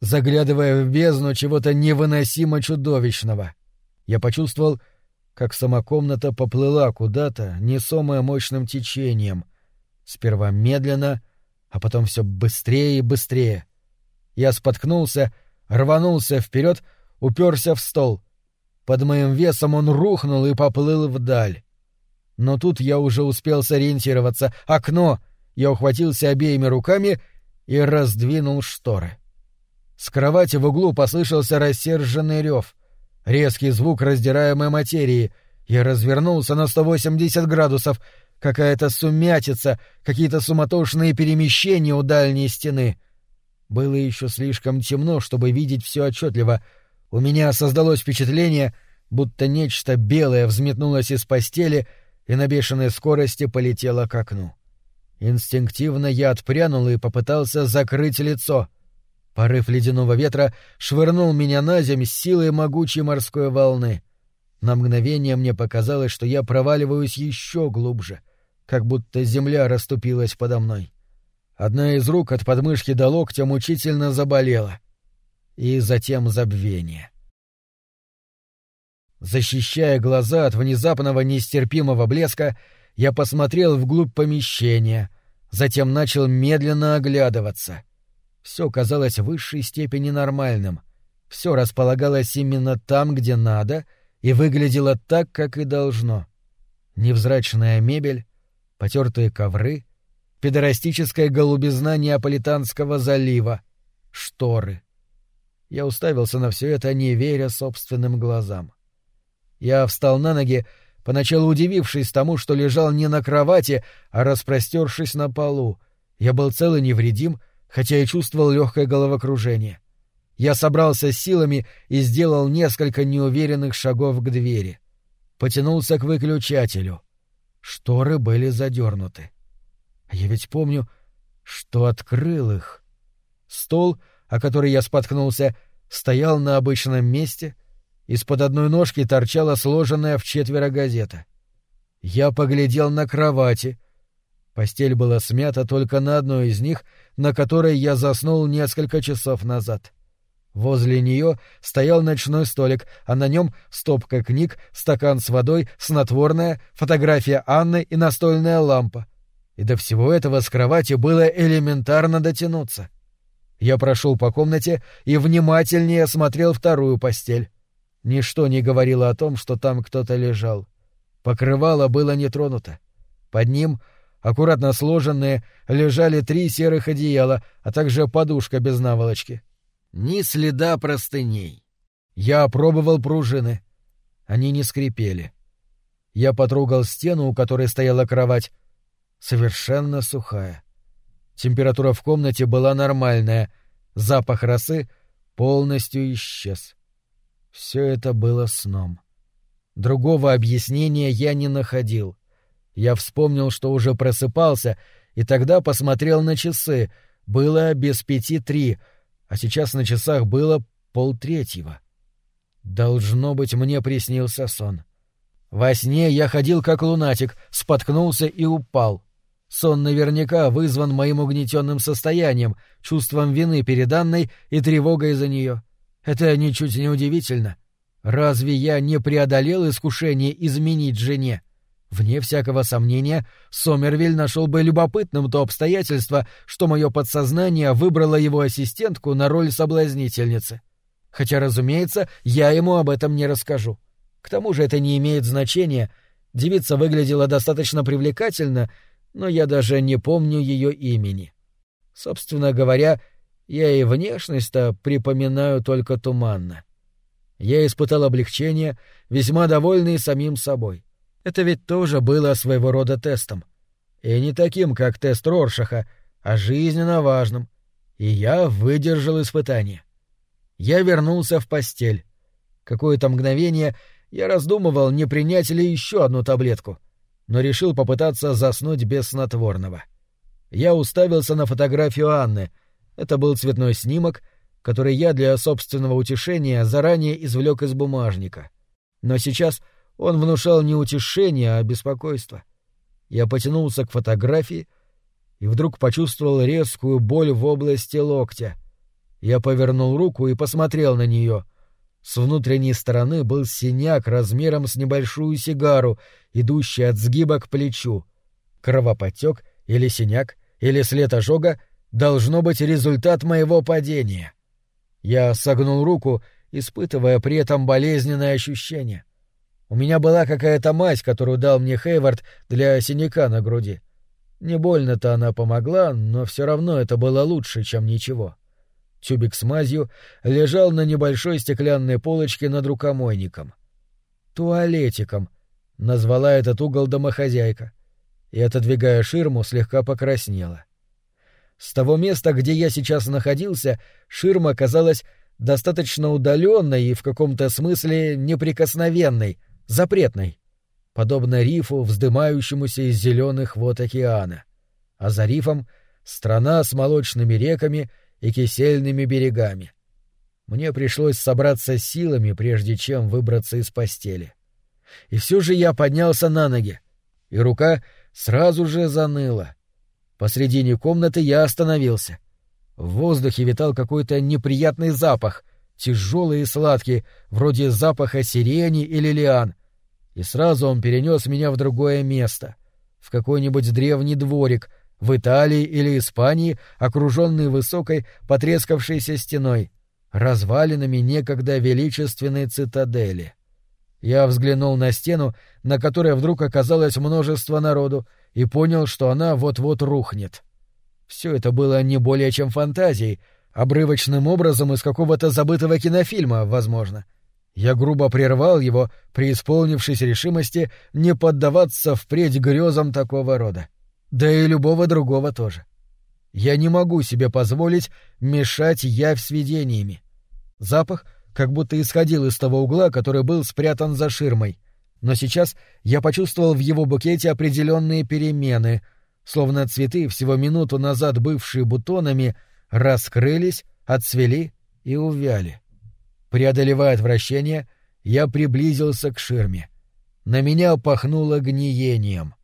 заглядывая в бездну чего-то невыносимо чудовищного. Я почувствовал, как сама комната поплыла куда-то, несомая мощным течением. Сперва медленно, а потом все быстрее и быстрее. Я споткнулся, рванулся вперед, уперся в стол. Под моим весом он рухнул и поплыл вдаль. Но тут я уже успел сориентироваться. Окно! Я ухватился обеими руками и раздвинул шторы. С кровати в углу послышался рассерженный рев. Резкий звук раздираемой материи. Я развернулся на 180 градусов — какая-то сумятица, какие-то суматошные перемещения у дальней стены. Было еще слишком темно, чтобы видеть все отчетливо. У меня создалось впечатление, будто нечто белое взметнулось из постели и на бешеной скорости полетело к окну. Инстинктивно я отпрянул и попытался закрыть лицо. Порыв ледяного ветра швырнул меня на земь с силой могучей морской волны. На мгновение мне показалось, что я проваливаюсь еще глубже как будто земля расступилась подо мной. Одна из рук от подмышки до локтя мучительно заболела. И затем забвение. Защищая глаза от внезапного нестерпимого блеска, я посмотрел вглубь помещения, затем начал медленно оглядываться. Все казалось в высшей степени нормальным. Все располагалось именно там, где надо, и выглядело так, как и должно. Невзрачная мебель, потертые ковры, педорастическая голубизна Неаполитанского залива, шторы. Я уставился на все это, не веря собственным глазам. Я встал на ноги, поначалу удивившись тому, что лежал не на кровати, а распростершись на полу. Я был цел и невредим, хотя и чувствовал легкое головокружение. Я собрался с силами и сделал несколько неуверенных шагов к двери. Потянулся к выключателю. Шторы были задернуты. А я ведь помню, что открыл их. Стол, о который я споткнулся, стоял на обычном месте, из-под одной ножки торчала сложенная в четверо газета. Я поглядел на кровати. Постель была смята только на одной из них, на которой я заснул несколько часов назад. Возле нее стоял ночной столик, а на нем стопка книг, стакан с водой, снотворная, фотография Анны и настольная лампа. И до всего этого с кровати было элементарно дотянуться. Я прошел по комнате и внимательнее осмотрел вторую постель. Ничто не говорило о том, что там кто-то лежал. Покрывало было не тронуто. Под ним, аккуратно сложенные, лежали три серых одеяла, а также подушка без наволочки. Ни следа простыней. Я опробовал пружины. Они не скрипели. Я потрогал стену, у которой стояла кровать, совершенно сухая. Температура в комнате была нормальная, запах росы полностью исчез. Все это было сном. Другого объяснения я не находил. Я вспомнил, что уже просыпался, и тогда посмотрел на часы. Было без пяти три, а сейчас на часах было полтретьего. Должно быть, мне приснился сон. Во сне я ходил как лунатик, споткнулся и упал. Сон наверняка вызван моим угнетенным состоянием, чувством вины перед Анной и тревогой за нее. Это ничуть не удивительно. Разве я не преодолел искушение изменить жене? Вне всякого сомнения, Сомервиль нашел бы любопытным то обстоятельство, что мое подсознание выбрало его ассистентку на роль соблазнительницы. Хотя, разумеется, я ему об этом не расскажу. К тому же это не имеет значения. Девица выглядела достаточно привлекательно — но я даже не помню ее имени. Собственно говоря, я и внешность-то припоминаю только туманно. Я испытал облегчение, весьма довольный самим собой. Это ведь тоже было своего рода тестом. И не таким, как тест Роршаха, а жизненно важным. И я выдержал испытание. Я вернулся в постель. Какое-то мгновение я раздумывал, не принять ли еще одну таблетку — но решил попытаться заснуть без снотворного. Я уставился на фотографию Анны. Это был цветной снимок, который я для собственного утешения заранее извлек из бумажника. Но сейчас он внушал не утешение, а беспокойство. Я потянулся к фотографии и вдруг почувствовал резкую боль в области локтя. Я повернул руку и посмотрел на нее — с внутренней стороны был синяк размером с небольшую сигару, идущий от сгиба к плечу. Кровоподтек или синяк, или след ожога должно быть результат моего падения. Я согнул руку, испытывая при этом болезненное ощущение. У меня была какая-то мазь, которую дал мне Хейвард для синяка на груди. Не больно-то она помогла, но все равно это было лучше, чем ничего. — Тюбик с мазью лежал на небольшой стеклянной полочке над рукомойником. «Туалетиком», — назвала этот угол домохозяйка, и, отодвигая ширму, слегка покраснела. С того места, где я сейчас находился, ширма казалась достаточно удаленной и в каком-то смысле неприкосновенной, запретной, подобно рифу, вздымающемуся из зеленых вод океана. А за рифом — страна с молочными реками — и кисельными берегами. Мне пришлось собраться силами, прежде чем выбраться из постели. И все же я поднялся на ноги, и рука сразу же заныла. Посредине комнаты я остановился. В воздухе витал какой-то неприятный запах, тяжелый и сладкий, вроде запаха сирени или лиан. И сразу он перенес меня в другое место, в какой-нибудь древний дворик, в Италии или Испании, окруженный высокой, потрескавшейся стеной, развалинами некогда величественной цитадели. Я взглянул на стену, на которой вдруг оказалось множество народу, и понял, что она вот-вот рухнет. Все это было не более чем фантазией, обрывочным образом из какого-то забытого кинофильма, возможно. Я грубо прервал его, преисполнившись решимости не поддаваться впредь грезам такого рода. Да и любого другого тоже. Я не могу себе позволить мешать явь с видениями. Запах как будто исходил из того угла, который был спрятан за ширмой. Но сейчас я почувствовал в его букете определенные перемены, словно цветы, всего минуту назад бывшие бутонами, раскрылись, отцвели и увяли. Преодолевая отвращение, я приблизился к ширме. На меня пахнуло гниением.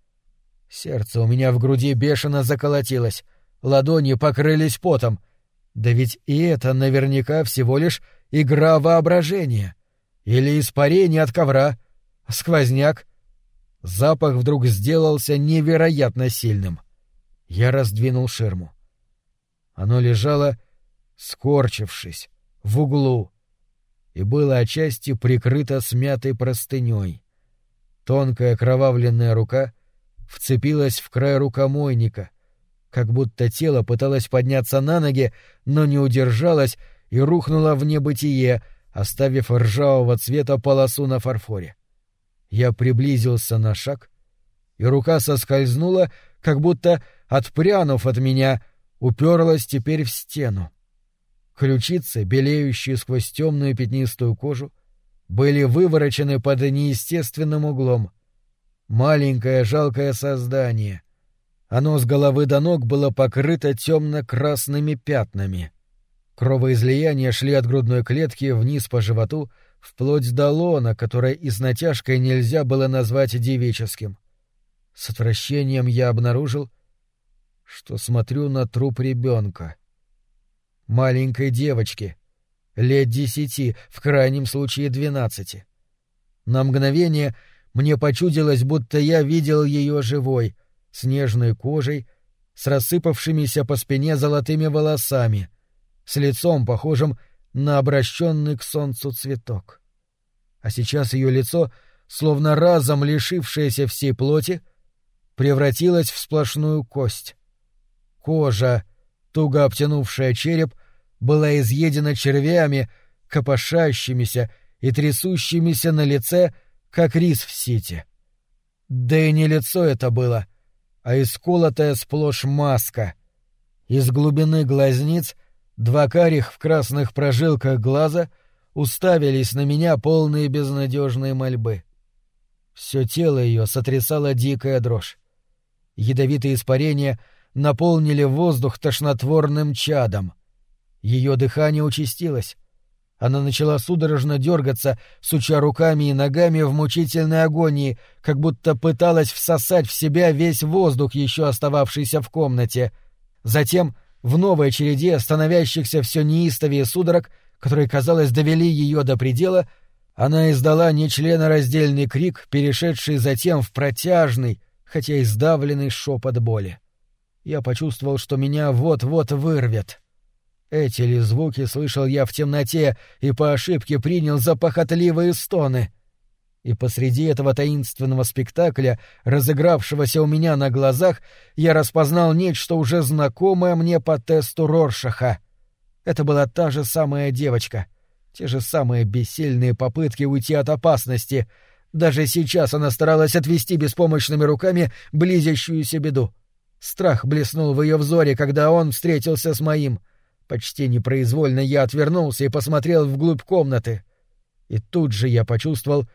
Сердце у меня в груди бешено заколотилось, ладони покрылись потом. Да ведь и это наверняка всего лишь игра воображения. Или испарение от ковра, сквозняк. Запах вдруг сделался невероятно сильным. Я раздвинул ширму. Оно лежало, скорчившись, в углу, и было отчасти прикрыто смятой простыней. Тонкая кровавленная рука вцепилась в край рукомойника, как будто тело пыталось подняться на ноги, но не удержалось и рухнуло в небытие, оставив ржавого цвета полосу на фарфоре. Я приблизился на шаг, и рука соскользнула, как будто, отпрянув от меня, уперлась теперь в стену. Ключицы, белеющие сквозь темную пятнистую кожу, были выворочены под неестественным углом. Маленькое жалкое создание. Оно с головы до ног было покрыто темно-красными пятнами. Кровоизлияния шли от грудной клетки вниз по животу, вплоть до лона, которое и натяжкой нельзя было назвать девическим. С отвращением я обнаружил, что смотрю на труп ребенка маленькой девочки, лет десяти, в крайнем случае двенадцати. На мгновение мне почудилось, будто я видел ее живой, с нежной кожей, с рассыпавшимися по спине золотыми волосами, с лицом, похожим на обращенный к солнцу цветок. А сейчас ее лицо, словно разом лишившееся всей плоти, превратилось в сплошную кость. Кожа, туго обтянувшая череп, была изъедена червями, копошащимися и трясущимися на лице, как рис в сите. Да и не лицо это было, а исколотая сплошь маска. Из глубины глазниц два карих в красных прожилках глаза уставились на меня полные безнадежные мольбы. Все тело ее сотрясала дикая дрожь. Ядовитые испарения — наполнили воздух тошнотворным чадом. Ее дыхание участилось. Она начала судорожно дергаться, суча руками и ногами в мучительной агонии, как будто пыталась всосать в себя весь воздух, еще остававшийся в комнате. Затем, в новой череде становящихся все неистовее судорог, которые, казалось, довели ее до предела, она издала нечленораздельный крик, перешедший затем в протяжный, хотя и сдавленный шепот боли я почувствовал, что меня вот-вот вырвет. Эти ли звуки слышал я в темноте и по ошибке принял за похотливые стоны? И посреди этого таинственного спектакля, разыгравшегося у меня на глазах, я распознал нечто уже знакомое мне по тесту Роршаха. Это была та же самая девочка, те же самые бессильные попытки уйти от опасности. Даже сейчас она старалась отвести беспомощными руками близящуюся беду. Страх блеснул в ее взоре, когда он встретился с моим. Почти непроизвольно я отвернулся и посмотрел вглубь комнаты. И тут же я почувствовал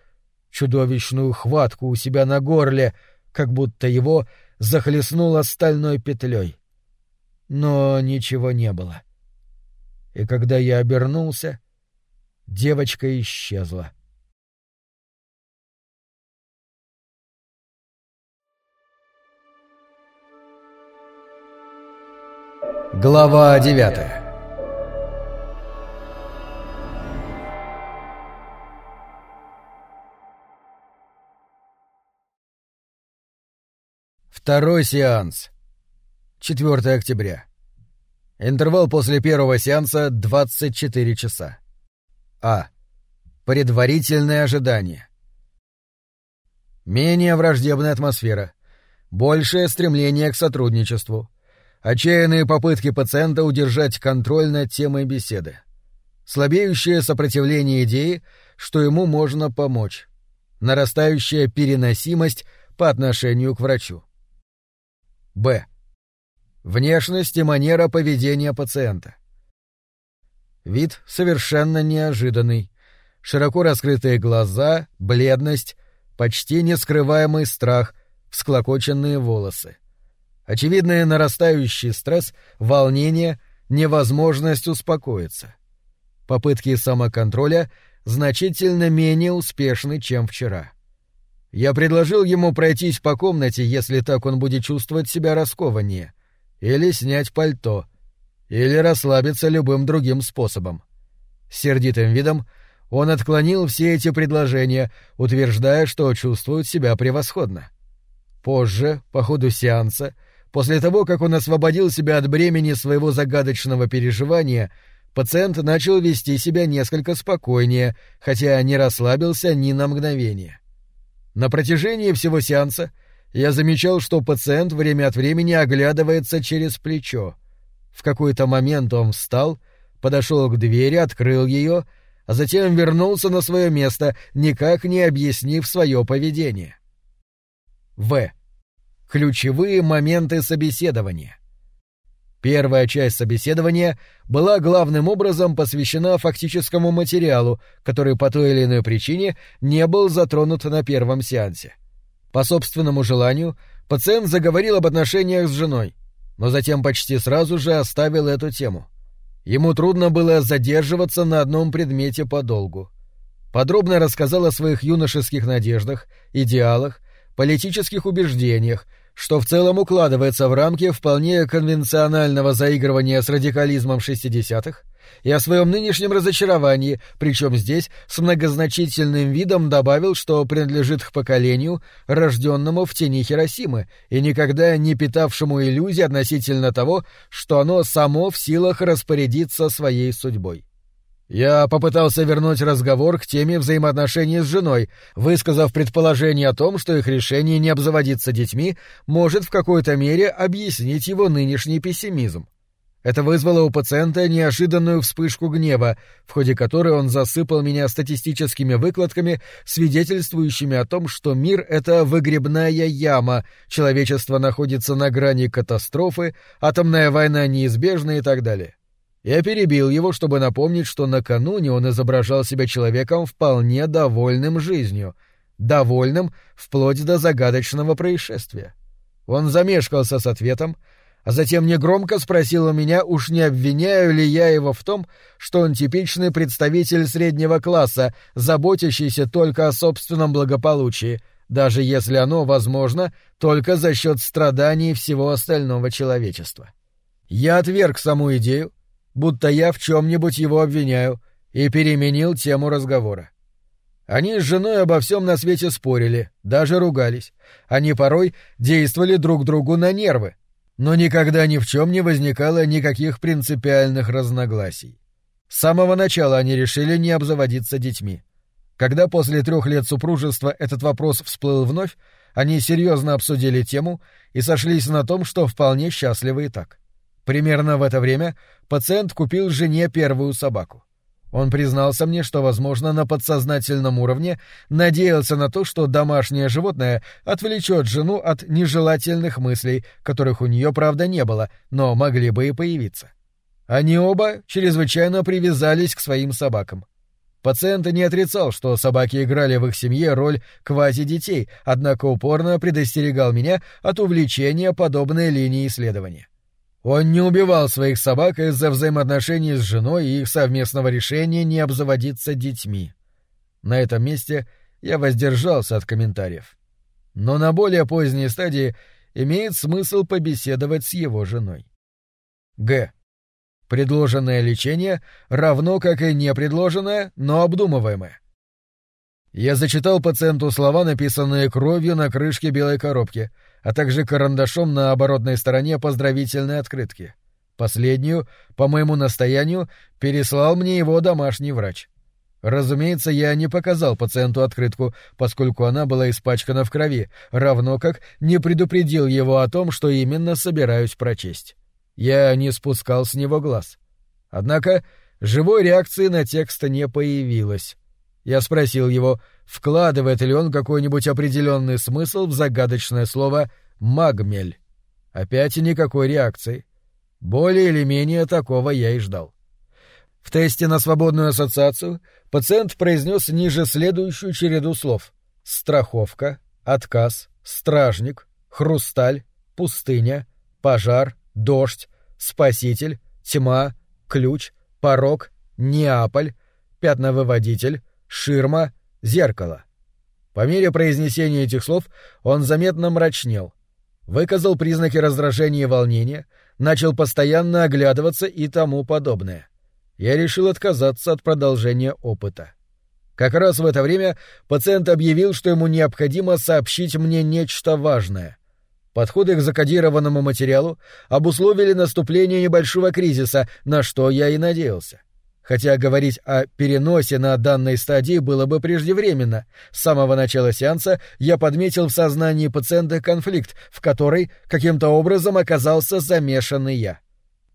чудовищную хватку у себя на горле, как будто его захлестнуло стальной петлей. Но ничего не было. И когда я обернулся, девочка исчезла. — Глава девятая Второй сеанс. 4 октября. Интервал после первого сеанса 24 часа. А. Предварительное ожидание. Менее враждебная атмосфера. Большее стремление к сотрудничеству отчаянные попытки пациента удержать контроль над темой беседы, слабеющее сопротивление идеи, что ему можно помочь, нарастающая переносимость по отношению к врачу. Б. Внешность и манера поведения пациента. Вид совершенно неожиданный. Широко раскрытые глаза, бледность, почти нескрываемый страх, всклокоченные волосы. Очевидный нарастающий стресс, волнение, невозможность успокоиться. Попытки самоконтроля значительно менее успешны, чем вчера. Я предложил ему пройтись по комнате, если так он будет чувствовать себя раскованнее, или снять пальто, или расслабиться любым другим способом. С сердитым видом он отклонил все эти предложения, утверждая, что чувствует себя превосходно. Позже, по ходу сеанса, после того, как он освободил себя от бремени своего загадочного переживания, пациент начал вести себя несколько спокойнее, хотя не расслабился ни на мгновение. На протяжении всего сеанса я замечал, что пациент время от времени оглядывается через плечо. В какой-то момент он встал, подошел к двери, открыл ее, а затем вернулся на свое место, никак не объяснив свое поведение. В. Ключевые моменты собеседования. Первая часть собеседования была главным образом посвящена фактическому материалу, который по той или иной причине не был затронут на первом сеансе. По собственному желанию пациент заговорил об отношениях с женой, но затем почти сразу же оставил эту тему. Ему трудно было задерживаться на одном предмете подолгу. Подробно рассказал о своих юношеских надеждах, идеалах, политических убеждениях, что в целом укладывается в рамки вполне конвенционального заигрывания с радикализмом 60-х, и о своем нынешнем разочаровании, причем здесь с многозначительным видом добавил, что принадлежит к поколению, рожденному в тени Хиросимы, и никогда не питавшему иллюзий относительно того, что оно само в силах распорядиться своей судьбой. Я попытался вернуть разговор к теме взаимоотношений с женой, высказав предположение о том, что их решение не обзаводиться детьми может в какой-то мере объяснить его нынешний пессимизм. Это вызвало у пациента неожиданную вспышку гнева, в ходе которой он засыпал меня статистическими выкладками, свидетельствующими о том, что мир — это выгребная яма, человечество находится на грани катастрофы, атомная война неизбежна и так далее. Я перебил его, чтобы напомнить, что накануне он изображал себя человеком вполне довольным жизнью, довольным вплоть до загадочного происшествия. Он замешкался с ответом, а затем негромко спросил у меня, уж не обвиняю ли я его в том, что он типичный представитель среднего класса, заботящийся только о собственном благополучии, даже если оно возможно только за счет страданий всего остального человечества. Я отверг саму идею, будто я в чем-нибудь его обвиняю, и переменил тему разговора. Они с женой обо всем на свете спорили, даже ругались. Они порой действовали друг другу на нервы, но никогда ни в чем не возникало никаких принципиальных разногласий. С самого начала они решили не обзаводиться детьми. Когда после трех лет супружества этот вопрос всплыл вновь, они серьезно обсудили тему и сошлись на том, что вполне счастливы и так. Примерно в это время пациент купил жене первую собаку. Он признался мне, что, возможно, на подсознательном уровне надеялся на то, что домашнее животное отвлечет жену от нежелательных мыслей, которых у нее, правда, не было, но могли бы и появиться. Они оба чрезвычайно привязались к своим собакам. Пациент не отрицал, что собаки играли в их семье роль квази-детей, однако упорно предостерегал меня от увлечения подобной линии исследования. Он не убивал своих собак из-за взаимоотношений с женой и их совместного решения не обзаводиться детьми. На этом месте я воздержался от комментариев. Но на более поздней стадии имеет смысл побеседовать с его женой. Г. Предложенное лечение равно как и непредложенное, но обдумываемое. Я зачитал пациенту слова, написанные кровью на крышке белой коробки — а также карандашом на оборотной стороне поздравительной открытки. Последнюю, по моему настоянию, переслал мне его домашний врач. Разумеется, я не показал пациенту открытку, поскольку она была испачкана в крови, равно как не предупредил его о том, что именно собираюсь прочесть. Я не спускал с него глаз. Однако живой реакции на текст не появилось. Я спросил его, вкладывает ли он какой-нибудь определенный смысл в загадочное слово «магмель». Опять никакой реакции. Более или менее такого я и ждал. В тесте на свободную ассоциацию пациент произнес ниже следующую череду слов. Страховка, отказ, стражник, хрусталь, пустыня, пожар, дождь, спаситель, тьма, ключ, порог, Неаполь, пятновыводитель, ширма, зеркало. По мере произнесения этих слов он заметно мрачнел, выказал признаки раздражения и волнения, начал постоянно оглядываться и тому подобное. Я решил отказаться от продолжения опыта. Как раз в это время пациент объявил, что ему необходимо сообщить мне нечто важное. Подходы к закодированному материалу обусловили наступление небольшого кризиса, на что я и надеялся. Хотя говорить о переносе на данной стадии было бы преждевременно. С самого начала сеанса я подметил в сознании пациента конфликт, в который каким-то образом оказался замешанный я.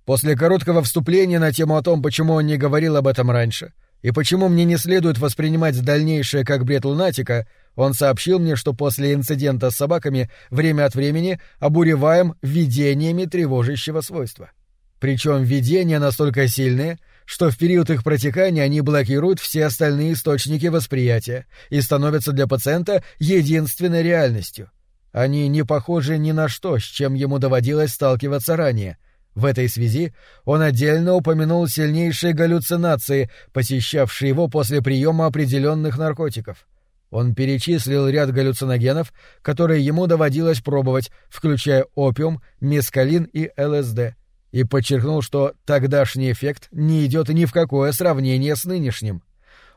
После короткого вступления на тему о том, почему он не говорил об этом раньше, и почему мне не следует воспринимать дальнейшее как бред лунатика, он сообщил мне, что после инцидента с собаками время от времени обуреваем видениями тревожащего свойства. Причем видения настолько сильные, что в период их протекания они блокируют все остальные источники восприятия и становятся для пациента единственной реальностью. Они не похожи ни на что, с чем ему доводилось сталкиваться ранее. В этой связи он отдельно упомянул сильнейшие галлюцинации, посещавшие его после приема определенных наркотиков. Он перечислил ряд галлюциногенов, которые ему доводилось пробовать, включая опиум, мескалин и ЛСД, и подчеркнул, что тогдашний эффект не идет ни в какое сравнение с нынешним.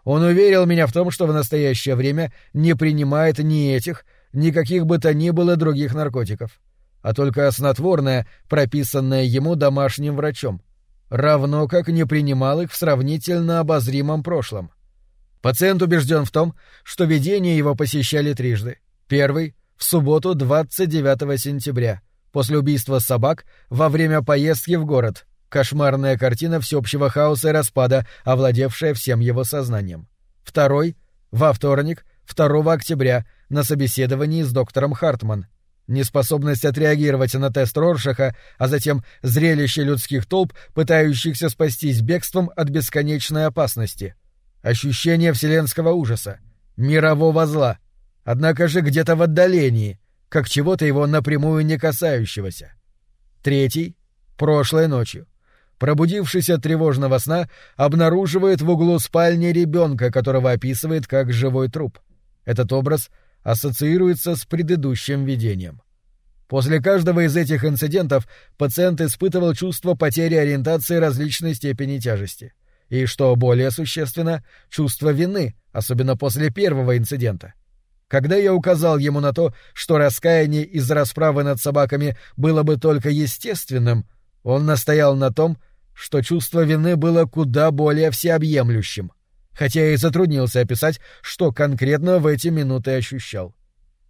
Он уверил меня в том, что в настоящее время не принимает ни этих, ни каких бы то ни было других наркотиков, а только снотворное, прописанное ему домашним врачом, равно как не принимал их в сравнительно обозримом прошлом. Пациент убежден в том, что видения его посещали трижды. Первый — в субботу 29 сентября, после убийства собак во время поездки в город. Кошмарная картина всеобщего хаоса и распада, овладевшая всем его сознанием. Второй — во вторник, 2 октября, на собеседовании с доктором Хартман. Неспособность отреагировать на тест Роршаха, а затем зрелище людских толп, пытающихся спастись бегством от бесконечной опасности — ощущение вселенского ужаса, мирового зла, однако же где-то в отдалении, как чего-то его напрямую не касающегося. Третий — прошлой ночью. Пробудившись от тревожного сна, обнаруживает в углу спальни ребенка, которого описывает как живой труп. Этот образ ассоциируется с предыдущим видением. После каждого из этих инцидентов пациент испытывал чувство потери ориентации различной степени тяжести — и, что более существенно, чувство вины, особенно после первого инцидента. Когда я указал ему на то, что раскаяние из-за расправы над собаками было бы только естественным, он настоял на том, что чувство вины было куда более всеобъемлющим, хотя и затруднился описать, что конкретно в эти минуты ощущал.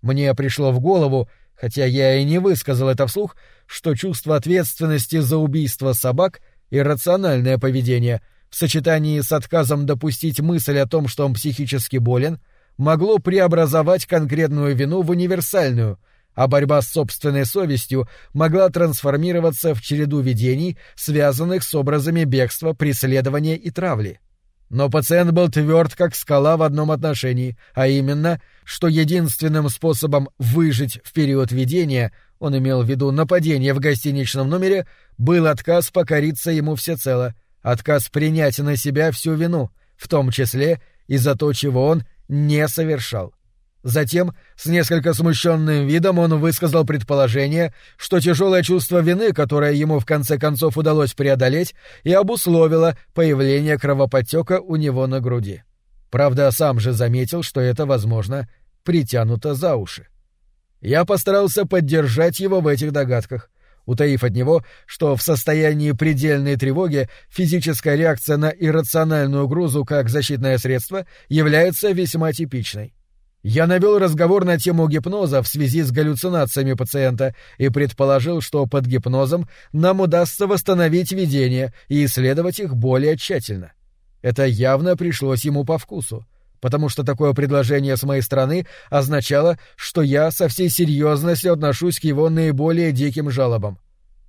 Мне пришло в голову, хотя я и не высказал это вслух, что чувство ответственности за убийство собак — иррациональное поведение — в сочетании с отказом допустить мысль о том, что он психически болен, могло преобразовать конкретную вину в универсальную, а борьба с собственной совестью могла трансформироваться в череду видений, связанных с образами бегства, преследования и травли. Но пациент был тверд, как скала в одном отношении, а именно, что единственным способом выжить в период видения, он имел в виду нападение в гостиничном номере, был отказ покориться ему всецело — отказ принять на себя всю вину, в том числе и за то, чего он не совершал. Затем, с несколько смущенным видом, он высказал предположение, что тяжелое чувство вины, которое ему в конце концов удалось преодолеть, и обусловило появление кровоподтека у него на груди. Правда, сам же заметил, что это, возможно, притянуто за уши. Я постарался поддержать его в этих догадках, утаив от него, что в состоянии предельной тревоги физическая реакция на иррациональную угрозу как защитное средство является весьма типичной. Я навел разговор на тему гипноза в связи с галлюцинациями пациента и предположил, что под гипнозом нам удастся восстановить видение и исследовать их более тщательно. Это явно пришлось ему по вкусу, потому что такое предложение с моей стороны означало, что я со всей серьезностью отношусь к его наиболее диким жалобам.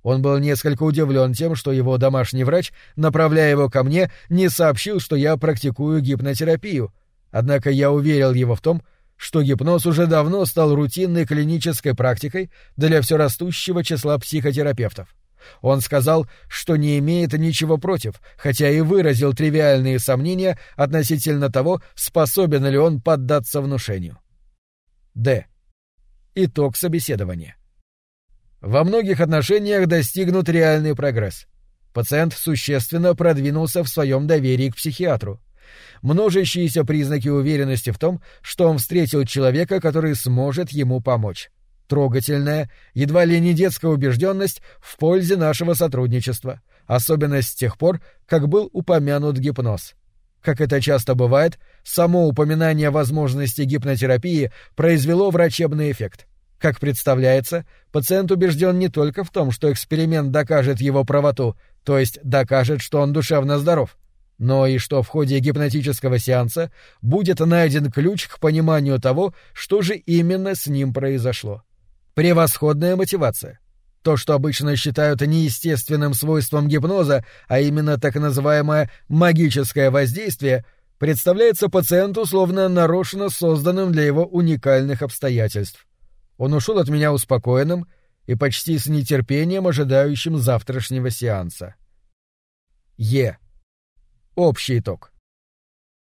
Он был несколько удивлен тем, что его домашний врач, направляя его ко мне, не сообщил, что я практикую гипнотерапию. Однако я уверил его в том, что гипноз уже давно стал рутинной клинической практикой для все растущего числа психотерапевтов. Он сказал, что не имеет ничего против, хотя и выразил тривиальные сомнения относительно того, способен ли он поддаться внушению. Д. Итог собеседования. Во многих отношениях достигнут реальный прогресс. Пациент существенно продвинулся в своем доверии к психиатру множащиеся признаки уверенности в том, что он встретил человека, который сможет ему помочь. Трогательная, едва ли не детская убежденность в пользе нашего сотрудничества, особенно с тех пор, как был упомянут гипноз. Как это часто бывает, само упоминание возможности гипнотерапии произвело врачебный эффект. Как представляется, пациент убежден не только в том, что эксперимент докажет его правоту, то есть докажет, что он душевно здоров, но и что в ходе гипнотического сеанса будет найден ключ к пониманию того, что же именно с ним произошло. Превосходная мотивация. То, что обычно считают неестественным свойством гипноза, а именно так называемое магическое воздействие, представляется пациенту словно нарочно созданным для его уникальных обстоятельств. Он ушел от меня успокоенным и почти с нетерпением ожидающим завтрашнего сеанса. Е. Общий итог.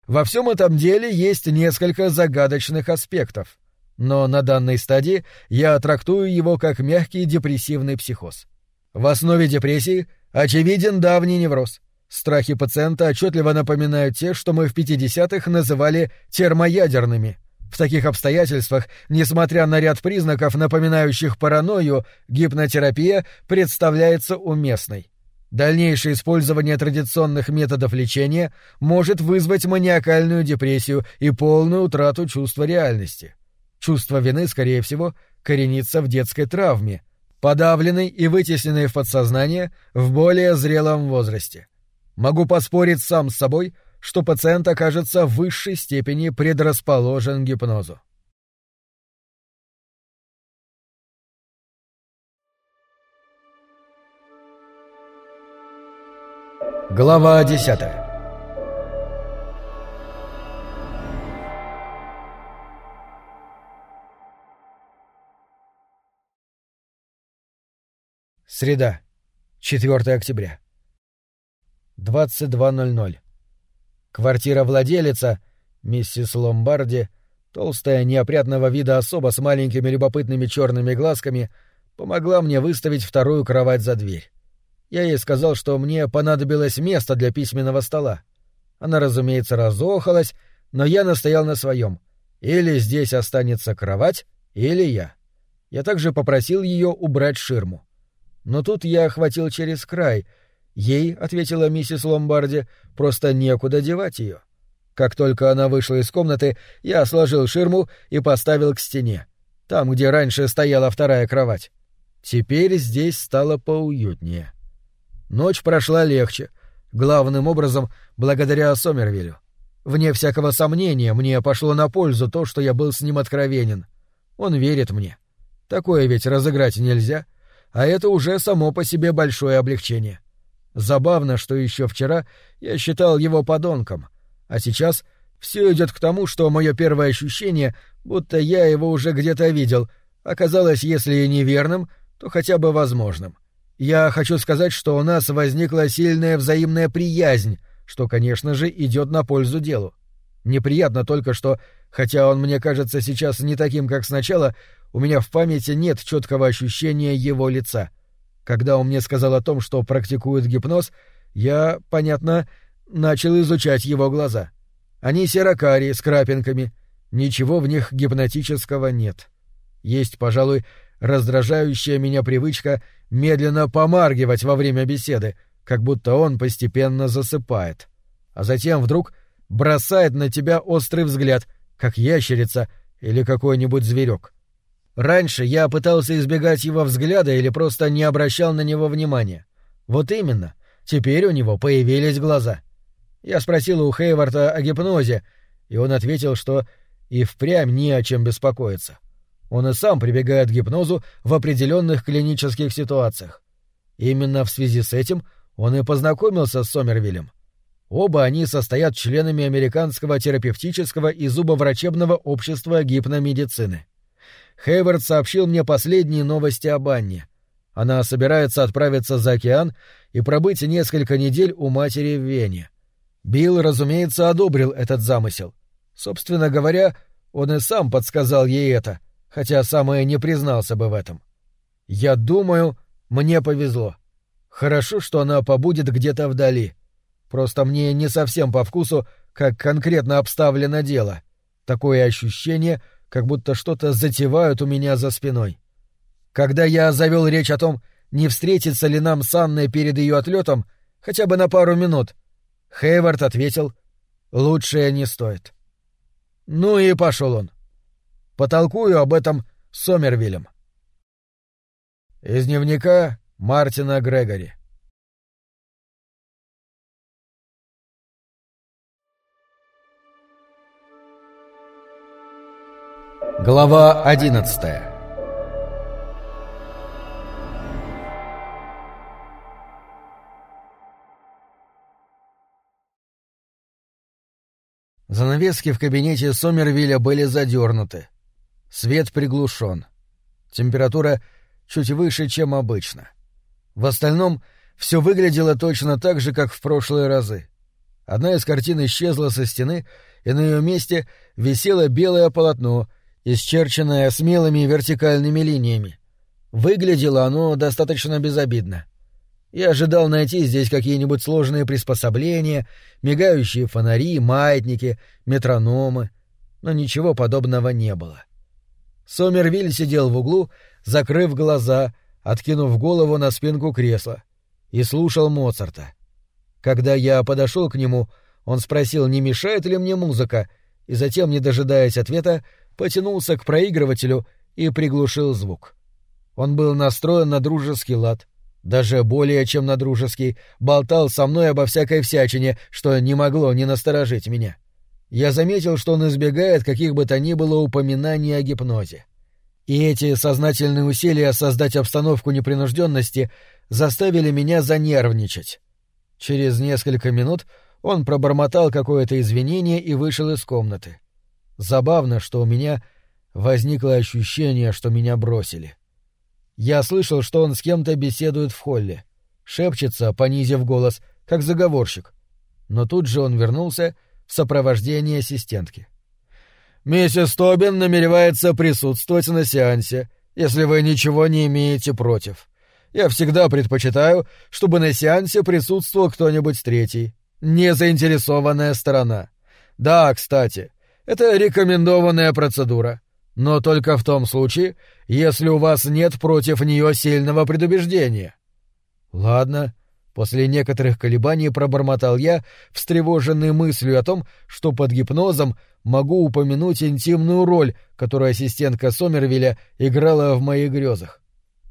Во всем этом деле есть несколько загадочных аспектов, но на данной стадии я трактую его как мягкий депрессивный психоз. В основе депрессии очевиден давний невроз. Страхи пациента отчетливо напоминают те, что мы в 50-х называли термоядерными. В таких обстоятельствах, несмотря на ряд признаков, напоминающих паранойю, гипнотерапия представляется уместной. Дальнейшее использование традиционных методов лечения может вызвать маниакальную депрессию и полную утрату чувства реальности. Чувство вины, скорее всего, коренится в детской травме, подавленной и вытесненной в подсознание в более зрелом возрасте. Могу поспорить сам с собой, что пациент окажется в высшей степени предрасположен к гипнозу. Глава десятая Среда, 4 октября. 22.00. Квартира владелица, миссис Ломбарди, толстая неопрятного вида особа с маленькими любопытными черными глазками, помогла мне выставить вторую кровать за дверь. Я ей сказал, что мне понадобилось место для письменного стола. Она, разумеется, разохалась, но я настоял на своем. Или здесь останется кровать, или я. Я также попросил ее убрать ширму. Но тут я охватил через край. Ей, — ответила миссис Ломбарди, — просто некуда девать ее. Как только она вышла из комнаты, я сложил ширму и поставил к стене, там, где раньше стояла вторая кровать. Теперь здесь стало поуютнее. Ночь прошла легче, главным образом благодаря Сомервилю. Вне всякого сомнения, мне пошло на пользу то, что я был с ним откровенен. Он верит мне. Такое ведь разыграть нельзя, а это уже само по себе большое облегчение. Забавно, что еще вчера я считал его подонком, а сейчас все идет к тому, что мое первое ощущение, будто я его уже где-то видел, оказалось, если и неверным, то хотя бы возможным. Я хочу сказать, что у нас возникла сильная взаимная приязнь, что, конечно же, идет на пользу делу. Неприятно только, что, хотя он мне кажется сейчас не таким, как сначала, у меня в памяти нет четкого ощущения его лица. Когда он мне сказал о том, что практикует гипноз, я, понятно, начал изучать его глаза. Они серокарие, с крапинками. Ничего в них гипнотического нет. Есть, пожалуй, раздражающая меня привычка медленно помаргивать во время беседы, как будто он постепенно засыпает. А затем вдруг бросает на тебя острый взгляд, как ящерица, или какой-нибудь зверек. Раньше я пытался избегать его взгляда или просто не обращал на него внимания. Вот именно, теперь у него появились глаза. Я спросил у Хейварда о гипнозе, и он ответил, что и впрямь не о чем беспокоиться. Он и сам прибегает к гипнозу в определенных клинических ситуациях. Именно в связи с этим он и познакомился с Сомервиллем. Оба они состоят членами Американского терапевтического и зубоврачебного общества гипномедицины. Хейвард сообщил мне последние новости об Анне. Она собирается отправиться за океан и пробыть несколько недель у матери в Вене. Билл, разумеется, одобрил этот замысел. Собственно говоря, он и сам подсказал ей это, хотя сам и не признался бы в этом. Я думаю, мне повезло. Хорошо, что она побудет где-то вдали. Просто мне не совсем по вкусу, как конкретно обставлено дело. Такое ощущение, как будто что-то затевают у меня за спиной. Когда я завел речь о том, не встретиться ли нам с Анной перед ее отлетом, хотя бы на пару минут, Хейвард ответил, «Лучше не стоит». Ну и пошел он. Потолкую об этом с Сомервиллем. Из дневника Мартина Грегори. Глава одиннадцатая Занавески в кабинете Сомервилля были задернуты. Свет приглушен. Температура чуть выше, чем обычно. В остальном все выглядело точно так же, как в прошлые разы. Одна из картин исчезла со стены, и на ее месте висело белое полотно, исчерченное смелыми вертикальными линиями. Выглядело оно достаточно безобидно. Я ожидал найти здесь какие-нибудь сложные приспособления, мигающие фонари, маятники, метрономы, но ничего подобного не было. Сомервиль сидел в углу, закрыв глаза, откинув голову на спинку кресла, и слушал Моцарта. Когда я подошел к нему, он спросил, не мешает ли мне музыка, и затем, не дожидаясь ответа, потянулся к проигрывателю и приглушил звук. Он был настроен на дружеский лад, даже более чем на дружеский, болтал со мной обо всякой всячине, что не могло не насторожить меня. Я заметил, что он избегает каких бы то ни было упоминаний о гипнозе. И эти сознательные усилия создать обстановку непринужденности заставили меня занервничать. Через несколько минут он пробормотал какое-то извинение и вышел из комнаты. Забавно, что у меня возникло ощущение, что меня бросили. Я слышал, что он с кем-то беседует в холле. Шепчется, понизив голос, как заговорщик. Но тут же он вернулся в сопровождении ассистентки. «Миссис Тобин намеревается присутствовать на сеансе, если вы ничего не имеете против. Я всегда предпочитаю, чтобы на сеансе присутствовал кто-нибудь третий, незаинтересованная сторона. Да, кстати, это рекомендованная процедура, но только в том случае, если у вас нет против нее сильного предубеждения. Ладно, после некоторых колебаний пробормотал я, встревоженный мыслью о том, что под гипнозом могу упомянуть интимную роль, которую ассистентка Сомервилля играла в моих грезах.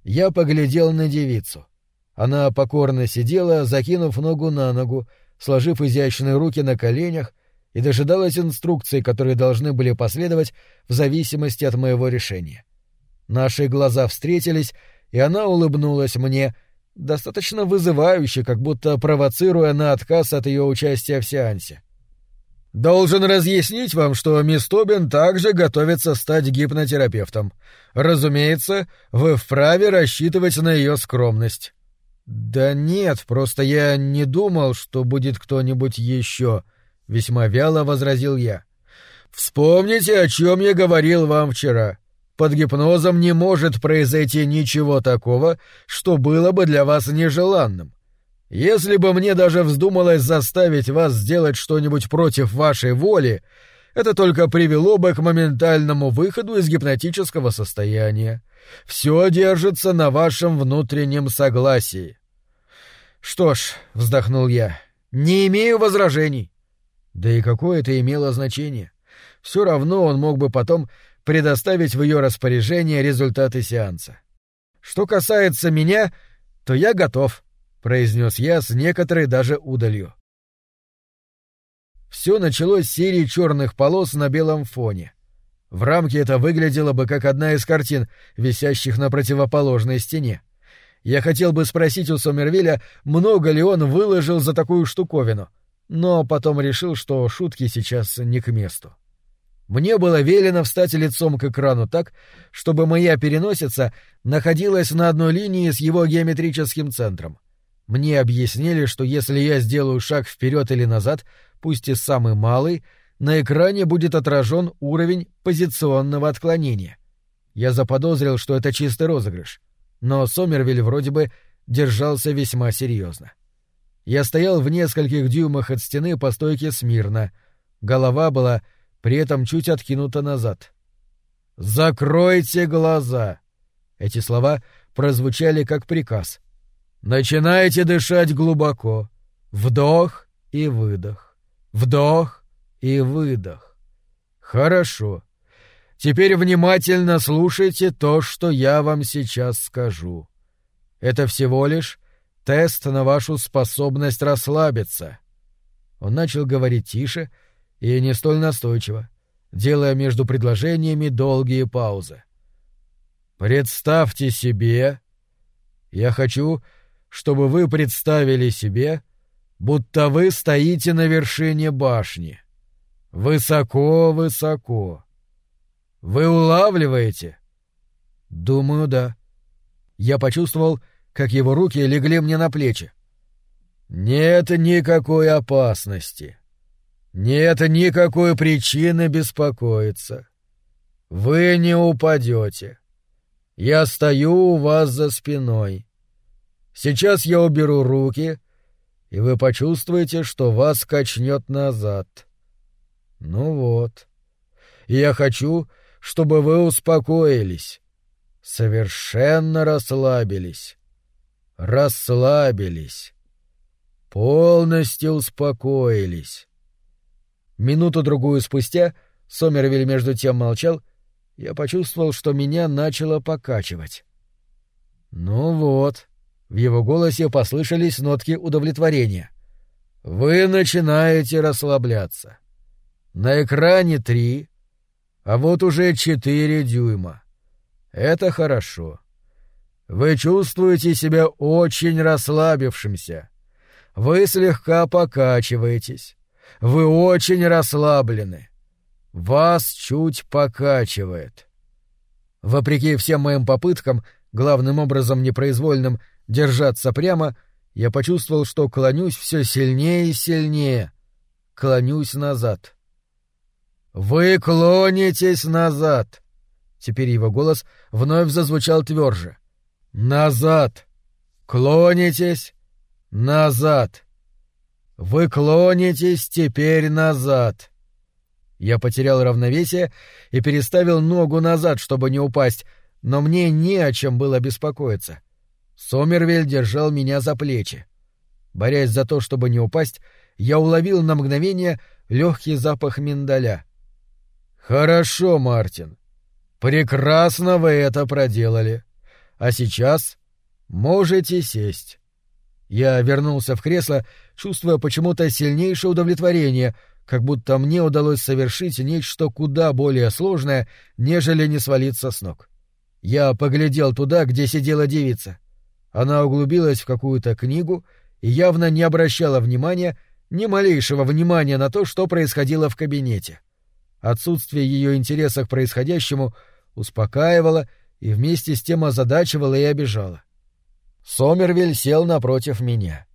Я поглядел на девицу. Она покорно сидела, закинув ногу на ногу, сложив изящные руки на коленях и дожидалась инструкций, которые должны были последовать в зависимости от моего решения. Наши глаза встретились, и она улыбнулась мне, достаточно вызывающе, как будто провоцируя на отказ от ее участия в сеансе. «Должен разъяснить вам, что мисс Тобин также готовится стать гипнотерапевтом. Разумеется, вы вправе рассчитывать на ее скромность». «Да нет, просто я не думал, что будет кто-нибудь еще», — весьма вяло возразил я. «Вспомните, о чем я говорил вам вчера. Под гипнозом не может произойти ничего такого, что было бы для вас нежеланным. Если бы мне даже вздумалось заставить вас сделать что-нибудь против вашей воли, это только привело бы к моментальному выходу из гипнотического состояния. Все держится на вашем внутреннем согласии. Что ж, вздохнул я, не имею возражений. Да и какое это имело значение? Все равно он мог бы потом предоставить в ее распоряжение результаты сеанса. Что касается меня, то я готов, произнес я с некоторой даже удалью. Все началось с серии черных полос на белом фоне. В рамке это выглядело бы как одна из картин, висящих на противоположной стене. Я хотел бы спросить у Сомервилля, много ли он выложил за такую штуковину, но потом решил, что шутки сейчас не к месту. Мне было велено встать лицом к экрану так, чтобы моя переносица находилась на одной линии с его геометрическим центром. Мне объяснили, что если я сделаю шаг вперед или назад, пусть и самый малый, на экране будет отражен уровень позиционного отклонения. Я заподозрил, что это чистый розыгрыш, но Сомервиль вроде бы держался весьма серьезно. Я стоял в нескольких дюймах от стены по стойке смирно. Голова была при этом чуть откинута назад. «Закройте глаза!» Эти слова прозвучали как приказ. «Начинайте дышать глубоко. Вдох и выдох. Вдох и выдох. Хорошо. Теперь внимательно слушайте то, что я вам сейчас скажу. Это всего лишь тест на вашу способность расслабиться. Он начал говорить тише, — и не столь настойчиво, делая между предложениями долгие паузы. «Представьте себе... Я хочу, чтобы вы представили себе, будто вы стоите на вершине башни. Высоко-высоко. Вы улавливаете?» «Думаю, да». Я почувствовал, как его руки легли мне на плечи. «Нет никакой опасности. Нет никакой причины беспокоиться. Вы не упадете. Я стою у вас за спиной. Сейчас я уберу руки, и вы почувствуете, что вас качнет назад. Ну вот. я хочу, чтобы вы успокоились, совершенно расслабились. Расслабились. Полностью успокоились. Минуту-другую спустя Сомервиль между тем молчал, я почувствовал, что меня начало покачивать. «Ну вот», — в его голосе послышались нотки удовлетворения. «Вы начинаете расслабляться. На экране три, а вот уже четыре дюйма. Это хорошо. Вы чувствуете себя очень расслабившимся. Вы слегка покачиваетесь. Вы очень расслаблены. Вас чуть покачивает. Вопреки всем моим попыткам, главным образом непроизвольным, держаться прямо, я почувствовал, что клонюсь все сильнее и сильнее. Клонюсь назад. «Вы клонитесь назад!» Теперь его голос вновь зазвучал тверже. «Назад! Клонитесь! Назад!» Вы клонитесь теперь назад. Я потерял равновесие и переставил ногу назад, чтобы не упасть, но мне не о чем было беспокоиться. Сомервель держал меня за плечи. Борясь за то, чтобы не упасть, я уловил на мгновение легкий запах миндаля. «Хорошо, Мартин. Прекрасно вы это проделали. А сейчас можете сесть». Я вернулся в кресло, чувствуя почему-то сильнейшее удовлетворение, как будто мне удалось совершить нечто куда более сложное, нежели не свалиться с ног. Я поглядел туда, где сидела девица. Она углубилась в какую-то книгу и явно не обращала внимания, ни малейшего внимания на то, что происходило в кабинете. Отсутствие ее интереса к происходящему успокаивало и вместе с тем озадачивало и обижало. Сомервиль сел напротив меня.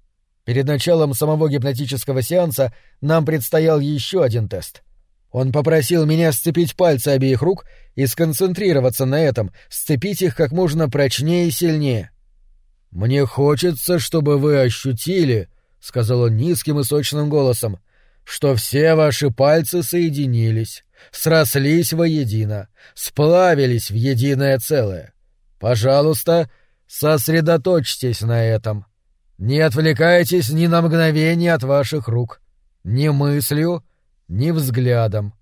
Перед началом самого гипнотического сеанса нам предстоял еще один тест. Он попросил меня сцепить пальцы обеих рук и сконцентрироваться на этом, сцепить их как можно прочнее и сильнее. «Мне хочется, чтобы вы ощутили», — сказал он низким и сочным голосом, — «что все ваши пальцы соединились, срослись воедино, сплавились в единое целое. Пожалуйста, Сосредоточьтесь на этом. Не отвлекайтесь ни на мгновение от ваших рук. Ни мыслью, ни взглядом.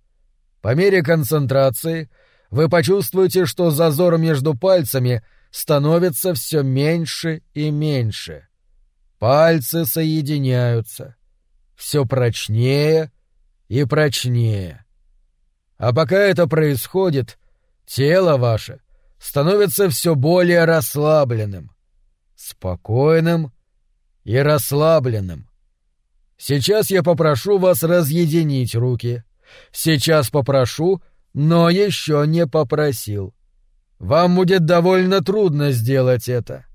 По мере концентрации вы почувствуете, что зазор между пальцами становится все меньше и меньше. Пальцы соединяются. Все прочнее и прочнее. А пока это происходит, тело ваше становится все более расслабленным, спокойным и расслабленным. Сейчас я попрошу вас разъединить руки. Сейчас попрошу, но еще не попросил. Вам будет довольно трудно сделать это.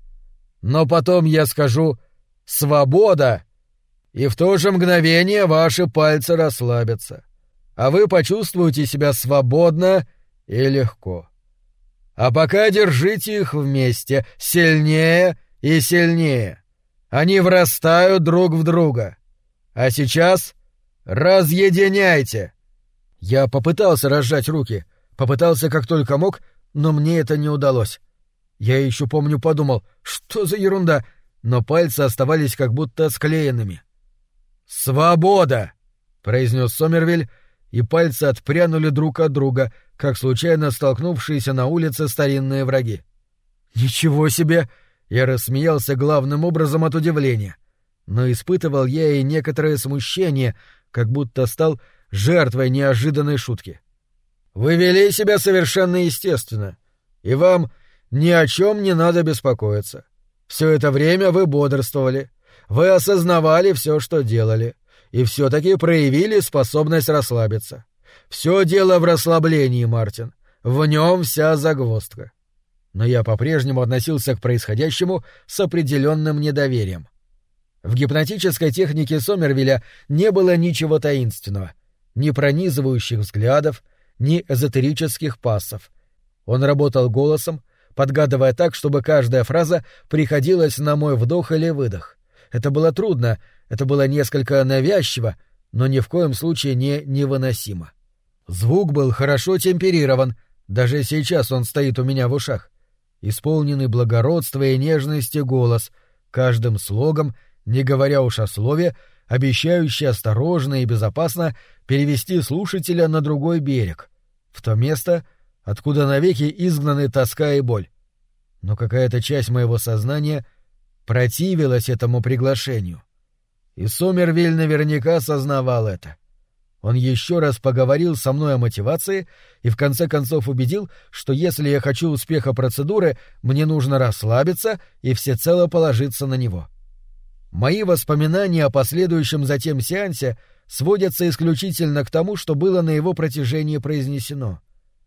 Но потом я скажу «Свобода!» и в то же мгновение ваши пальцы расслабятся, а вы почувствуете себя свободно и легко. А пока держите их вместе, сильнее и сильнее. Они врастают друг в друга. А сейчас разъединяйте. Я попытался разжать руки, попытался как только мог, но мне это не удалось. Я еще помню подумал, что за ерунда, но пальцы оставались как будто склеенными. «Свобода!» — произнес Сомервиль, и пальцы отпрянули друг от друга, как случайно столкнувшиеся на улице старинные враги. «Ничего себе!» — я рассмеялся главным образом от удивления. Но испытывал я и некоторое смущение, как будто стал жертвой неожиданной шутки. «Вы вели себя совершенно естественно, и вам ни о чем не надо беспокоиться. Все это время вы бодрствовали, вы осознавали все, что делали, и все-таки проявили способность расслабиться. Все дело в расслаблении, Мартин. В нем вся загвоздка. Но я по-прежнему относился к происходящему с определенным недоверием. В гипнотической технике Сомервилля не было ничего таинственного, ни пронизывающих взглядов, ни эзотерических пассов. Он работал голосом, подгадывая так, чтобы каждая фраза приходилась на мой вдох или выдох. Это было трудно, это было несколько навязчиво, но ни в коем случае не невыносимо. Звук был хорошо темперирован, даже сейчас он стоит у меня в ушах. Исполненный благородства и нежности голос, каждым слогом, не говоря уж о слове, обещающий осторожно и безопасно перевести слушателя на другой берег, в то место, откуда навеки изгнаны тоска и боль. Но какая-то часть моего сознания противилась этому приглашению. И Сомервиль наверняка сознавал это. Он еще раз поговорил со мной о мотивации и в конце концов убедил, что если я хочу успеха процедуры, мне нужно расслабиться и всецело положиться на него. Мои воспоминания о последующем затем сеансе сводятся исключительно к тому, что было на его протяжении произнесено.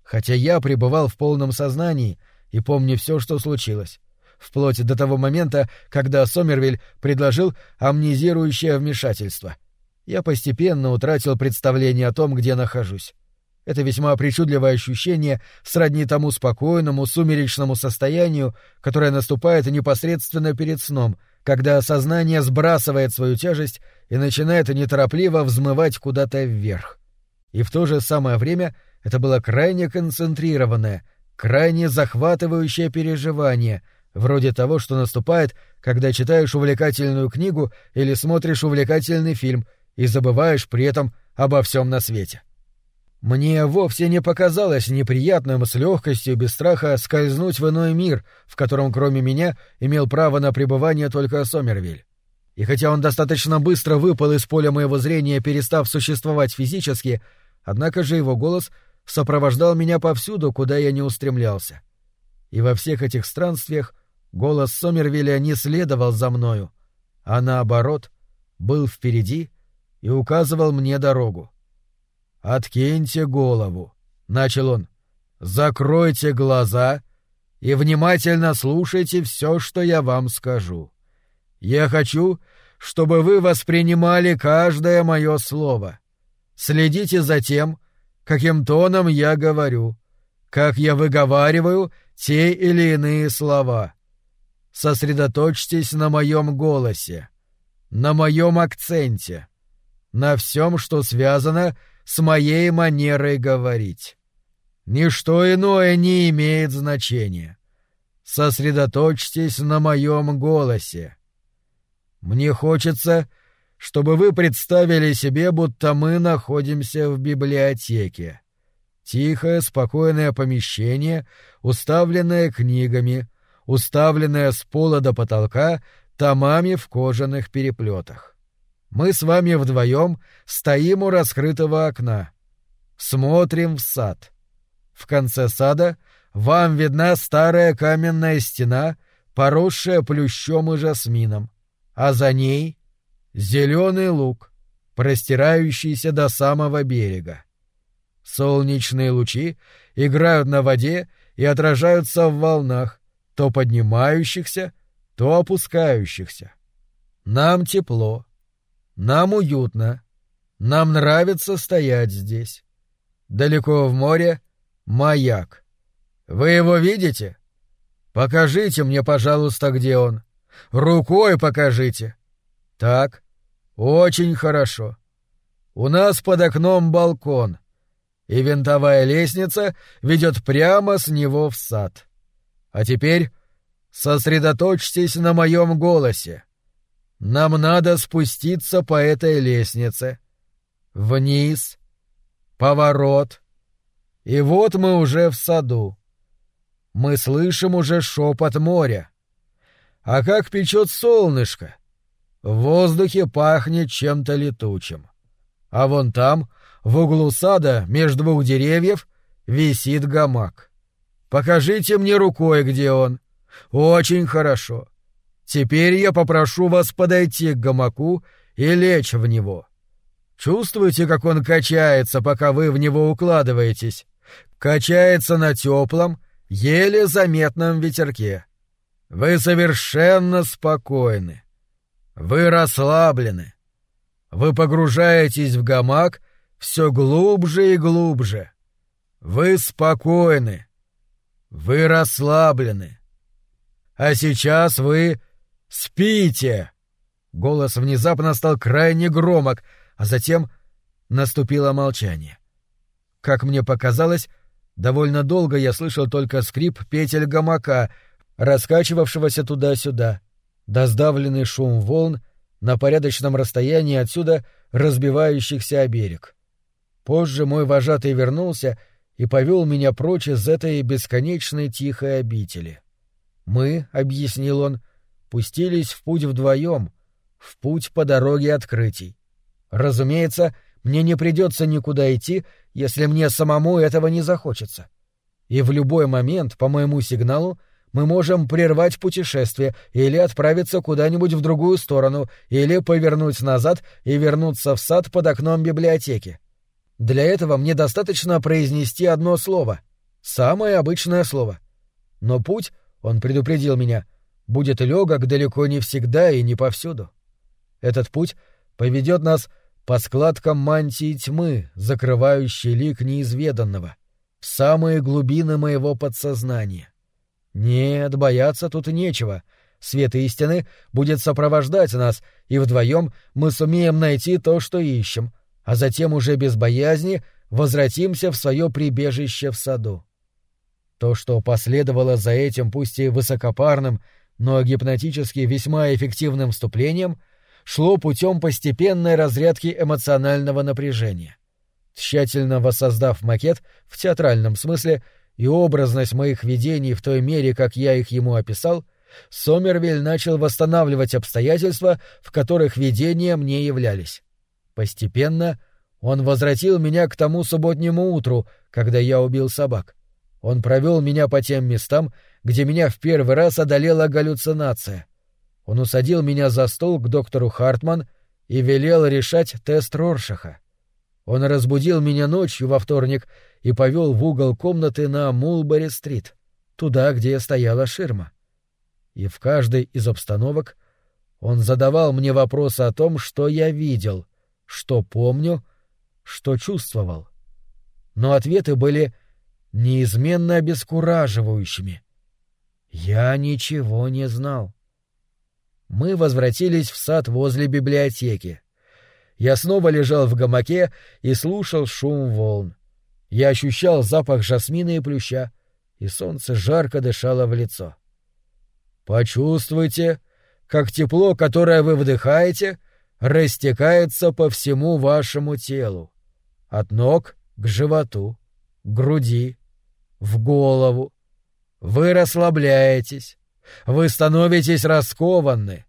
Хотя я пребывал в полном сознании и помню все, что случилось вплоть до того момента, когда Сомервиль предложил амнезирующее вмешательство. Я постепенно утратил представление о том, где нахожусь. Это весьма причудливое ощущение сродни тому спокойному, сумеречному состоянию, которое наступает непосредственно перед сном, когда сознание сбрасывает свою тяжесть и начинает неторопливо взмывать куда-то вверх. И в то же самое время это было крайне концентрированное, крайне захватывающее переживание — вроде того, что наступает, когда читаешь увлекательную книгу или смотришь увлекательный фильм и забываешь при этом обо всем на свете. Мне вовсе не показалось неприятным с легкостью без страха скользнуть в иной мир, в котором кроме меня имел право на пребывание только Сомервиль. И хотя он достаточно быстро выпал из поля моего зрения, перестав существовать физически, однако же его голос сопровождал меня повсюду, куда я не устремлялся. И во всех этих странствиях Голос Сомервилля не следовал за мною, а наоборот, был впереди и указывал мне дорогу. «Откиньте голову», — начал он, — «закройте глаза и внимательно слушайте все, что я вам скажу. Я хочу, чтобы вы воспринимали каждое мое слово. Следите за тем, каким тоном я говорю, как я выговариваю те или иные слова сосредоточьтесь на моем голосе, на моем акценте, на всем, что связано с моей манерой говорить. Ничто иное не имеет значения. Сосредоточьтесь на моем голосе. Мне хочется, чтобы вы представили себе, будто мы находимся в библиотеке. Тихое, спокойное помещение, уставленное книгами, уставленное с пола до потолка томами в кожаных переплетах. Мы с вами вдвоем стоим у раскрытого окна. Смотрим в сад. В конце сада вам видна старая каменная стена, поросшая плющом и жасмином, а за ней — зеленый луг, простирающийся до самого берега. Солнечные лучи играют на воде и отражаются в волнах, то поднимающихся, то опускающихся. Нам тепло, нам уютно, нам нравится стоять здесь. Далеко в море — маяк. Вы его видите? Покажите мне, пожалуйста, где он. Рукой покажите. Так, очень хорошо. У нас под окном балкон — и винтовая лестница ведет прямо с него в сад. А теперь сосредоточьтесь на моем голосе. Нам надо спуститься по этой лестнице. Вниз, поворот. И вот мы уже в саду. Мы слышим уже шепот моря. А как печет солнышко! В воздухе пахнет чем-то летучим. А вон там — в углу сада, между двух деревьев, висит гамак. Покажите мне рукой, где он. Очень хорошо. Теперь я попрошу вас подойти к гамаку и лечь в него. Чувствуете, как он качается, пока вы в него укладываетесь? Качается на теплом, еле заметном ветерке. Вы совершенно спокойны. Вы расслаблены. Вы погружаетесь в гамак все глубже и глубже. Вы спокойны. Вы расслаблены. А сейчас вы спите. Голос внезапно стал крайне громок, а затем наступило молчание. Как мне показалось, довольно долго я слышал только скрип петель гамака, раскачивавшегося туда-сюда, да сдавленный шум волн на порядочном расстоянии отсюда разбивающихся о берег. Позже мой вожатый вернулся и повел меня прочь из этой бесконечной тихой обители. Мы, — объяснил он, — пустились в путь вдвоем, в путь по дороге открытий. Разумеется, мне не придется никуда идти, если мне самому этого не захочется. И в любой момент, по моему сигналу, мы можем прервать путешествие или отправиться куда-нибудь в другую сторону, или повернуть назад и вернуться в сад под окном библиотеки. Для этого мне достаточно произнести одно слово. Самое обычное слово. Но путь, он предупредил меня, будет легок далеко не всегда и не повсюду. Этот путь поведет нас по складкам мантии тьмы, закрывающей лик неизведанного, в самые глубины моего подсознания. Нет, бояться тут нечего. Свет истины будет сопровождать нас, и вдвоем мы сумеем найти то, что ищем, а затем уже без боязни возвратимся в свое прибежище в саду. То, что последовало за этим, пусть и высокопарным, но гипнотически весьма эффективным вступлением, шло путем постепенной разрядки эмоционального напряжения. Тщательно воссоздав макет в театральном смысле и образность моих видений в той мере, как я их ему описал, Сомервиль начал восстанавливать обстоятельства, в которых видения мне являлись. Постепенно он возвратил меня к тому субботнему утру, когда я убил собак. Он провел меня по тем местам, где меня в первый раз одолела галлюцинация. Он усадил меня за стол к доктору Хартман и велел решать тест Роршаха. Он разбудил меня ночью во вторник и повел в угол комнаты на Мулбери-стрит, туда, где стояла ширма. И в каждой из обстановок он задавал мне вопросы о том, что я видел — что помню, что чувствовал. Но ответы были неизменно обескураживающими. Я ничего не знал. Мы возвратились в сад возле библиотеки. Я снова лежал в гамаке и слушал шум волн. Я ощущал запах жасмина и плюща, и солнце жарко дышало в лицо. Почувствуйте, как тепло, которое вы вдыхаете, растекается по всему вашему телу, от ног к животу, груди, в голову. Вы расслабляетесь, вы становитесь раскованны,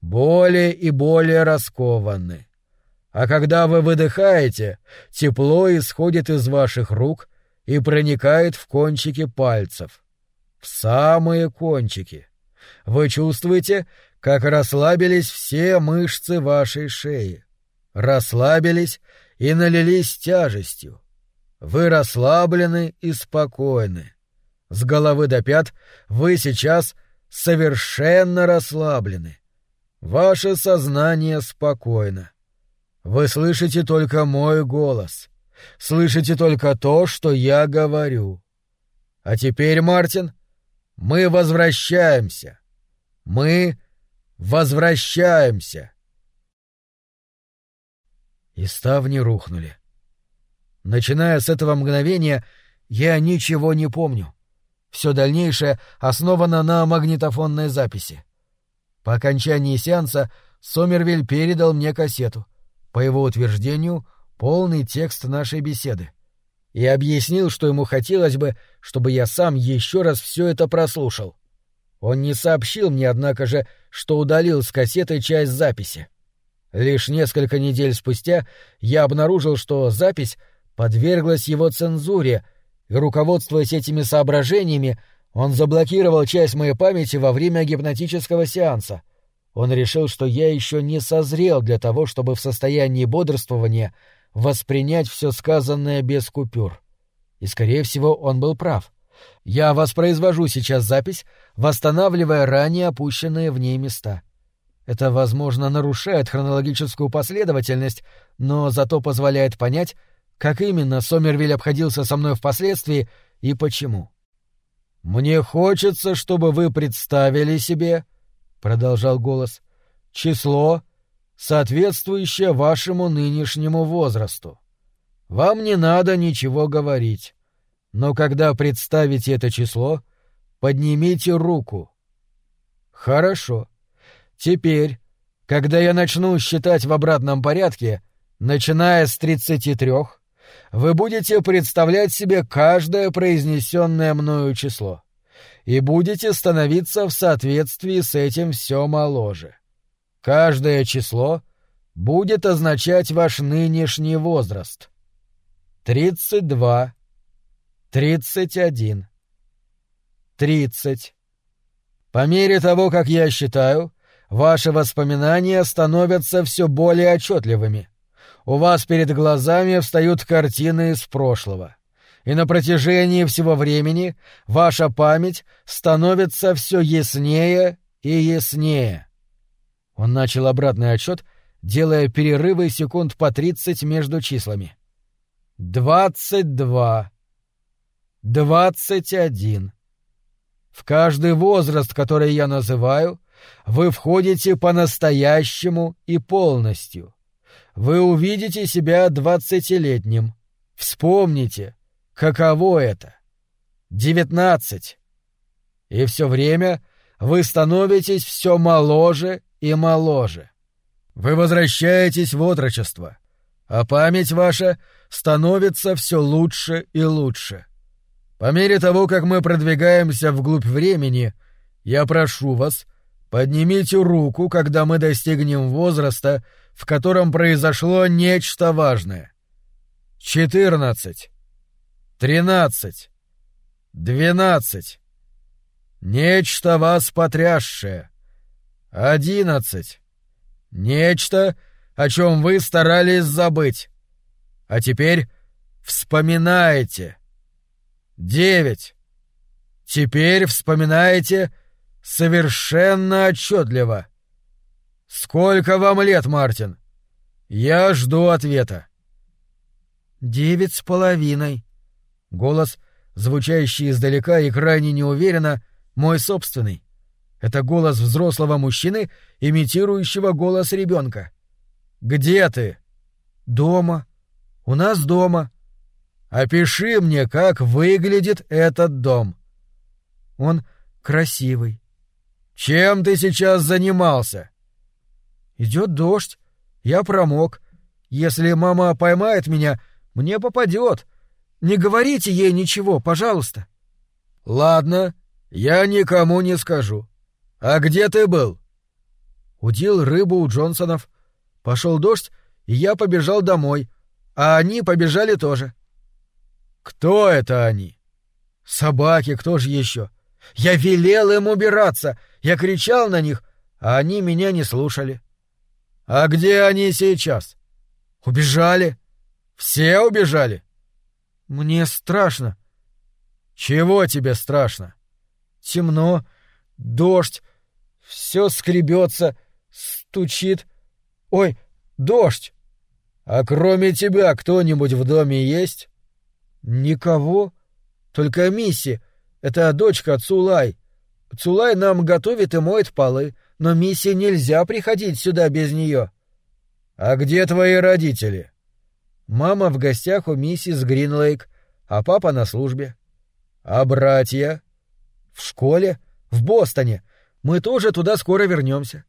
более и более раскованны. А когда вы выдыхаете, тепло исходит из ваших рук и проникает в кончики пальцев. В самые кончики. Вы чувствуете, как расслабились все мышцы вашей шеи. Расслабились и налились тяжестью. Вы расслаблены и спокойны. С головы до пят вы сейчас совершенно расслаблены. Ваше сознание спокойно. Вы слышите только мой голос. Слышите только то, что я говорю. А теперь, Мартин, мы возвращаемся. Мы возвращаемся. И ставни рухнули. Начиная с этого мгновения, я ничего не помню. Все дальнейшее основано на магнитофонной записи. По окончании сеанса Сомервиль передал мне кассету. По его утверждению, полный текст нашей беседы. И объяснил, что ему хотелось бы, чтобы я сам еще раз все это прослушал. Он не сообщил мне, однако же, что удалил с кассеты часть записи. Лишь несколько недель спустя я обнаружил, что запись подверглась его цензуре, и, руководствуясь этими соображениями, он заблокировал часть моей памяти во время гипнотического сеанса. Он решил, что я еще не созрел для того, чтобы в состоянии бодрствования воспринять все сказанное без купюр. И, скорее всего, он был прав. Я воспроизвожу сейчас запись, восстанавливая ранее опущенные в ней места. Это, возможно, нарушает хронологическую последовательность, но зато позволяет понять, как именно Сомервиль обходился со мной впоследствии и почему. «Мне хочется, чтобы вы представили себе, — продолжал голос, — число, соответствующее вашему нынешнему возрасту. Вам не надо ничего говорить, но когда представите это число, поднимите руку. Хорошо. Теперь, когда я начну считать в обратном порядке, начиная с тридцати трех, вы будете представлять себе каждое произнесенное мною число и будете становиться в соответствии с этим все моложе. Каждое число будет означать ваш нынешний возраст. Тридцать два, тридцать. По мере того, как я считаю, ваши воспоминания становятся все более отчетливыми у вас перед глазами встают картины из прошлого. И на протяжении всего времени ваша память становится все яснее и яснее. Он начал обратный отчет, делая перерывы секунд по тридцать между числами. Двадцать два. Двадцать один. В каждый возраст, который я называю, вы входите по-настоящему и полностью вы увидите себя двадцатилетним. Вспомните, каково это. Девятнадцать. И все время вы становитесь все моложе и моложе. Вы возвращаетесь в отрочество, а память ваша становится все лучше и лучше. По мере того, как мы продвигаемся вглубь времени, я прошу вас, поднимите руку, когда мы достигнем возраста, в котором произошло нечто важное. Четырнадцать. Тринадцать. Двенадцать. Нечто вас потрясшее. Одиннадцать. Нечто, о чем вы старались забыть. А теперь вспоминаете. Девять. Теперь вспоминаете совершенно отчетливо. «Сколько вам лет, Мартин?» «Я жду ответа». «Девять с половиной». Голос, звучащий издалека и крайне неуверенно, мой собственный. Это голос взрослого мужчины, имитирующего голос ребенка. «Где ты?» «Дома. У нас дома». «Опиши мне, как выглядит этот дом». «Он красивый». «Чем ты сейчас занимался?» Идет дождь. Я промок. Если мама поймает меня, мне попадет. Не говорите ей ничего, пожалуйста. Ладно, я никому не скажу. А где ты был? Удил рыбу у Джонсонов. Пошел дождь, и я побежал домой, а они побежали тоже. Кто это они? Собаки, кто же еще? Я велел им убираться, я кричал на них, а они меня не слушали. А где они сейчас? Убежали. Все убежали? Мне страшно. Чего тебе страшно? Темно, дождь, все скребется, стучит. Ой, дождь! А кроме тебя кто-нибудь в доме есть? Никого. Только Мисси. Это дочка Цулай. Цулай нам готовит и моет полы, но Мисси нельзя приходить сюда без нее. А где твои родители? Мама в гостях у миссис Гринлейк, а папа на службе. А братья? В школе, в Бостоне. Мы тоже туда скоро вернемся.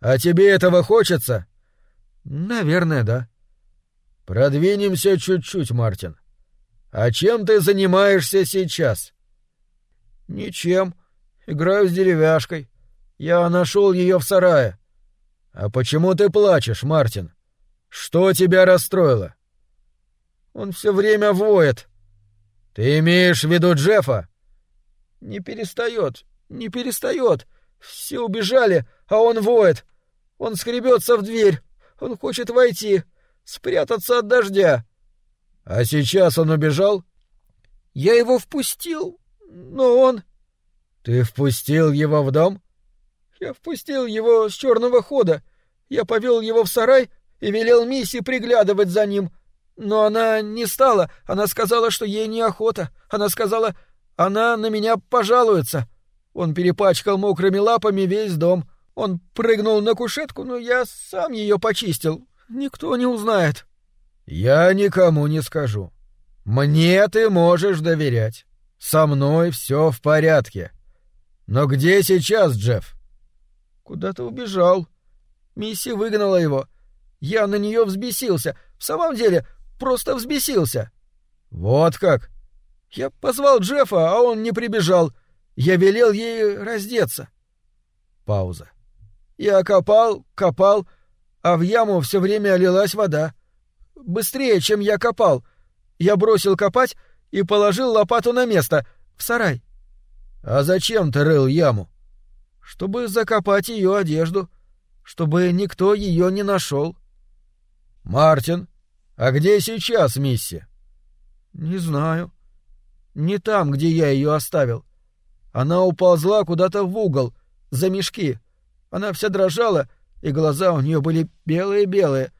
А тебе этого хочется? Наверное, да. Продвинемся чуть-чуть, Мартин. А чем ты занимаешься сейчас? Ничем. Играю с деревяшкой. Я нашел ее в сарае. А почему ты плачешь, Мартин? Что тебя расстроило? Он все время воет. Ты имеешь в виду Джеффа? Не перестает, не перестает. Все убежали, а он воет. Он скребется в дверь. Он хочет войти, спрятаться от дождя. А сейчас он убежал? Я его впустил, но он... Ты впустил его в дом? Я впустил его с черного хода. Я повел его в сарай и велел Мисси приглядывать за ним. Но она не стала. Она сказала, что ей неохота. Она сказала, она на меня пожалуется. Он перепачкал мокрыми лапами весь дом. Он прыгнул на кушетку, но я сам ее почистил. Никто не узнает. Я никому не скажу. Мне ты можешь доверять. Со мной все в порядке. Но где сейчас Джефф? Куда-то убежал. Мисси выгнала его. Я на нее взбесился. В самом деле, просто взбесился. Вот как? Я позвал Джеффа, а он не прибежал. Я велел ей раздеться. Пауза. Я копал, копал, а в яму все время лилась вода. Быстрее, чем я копал. Я бросил копать и положил лопату на место, в сарай. А зачем ты рыл яму? Чтобы закопать ее одежду, чтобы никто ее не нашел. Мартин, а где сейчас Мисси? Не знаю. Не там, где я ее оставил. Она уползла куда-то в угол, за мешки. Она вся дрожала, и глаза у нее были белые-белые.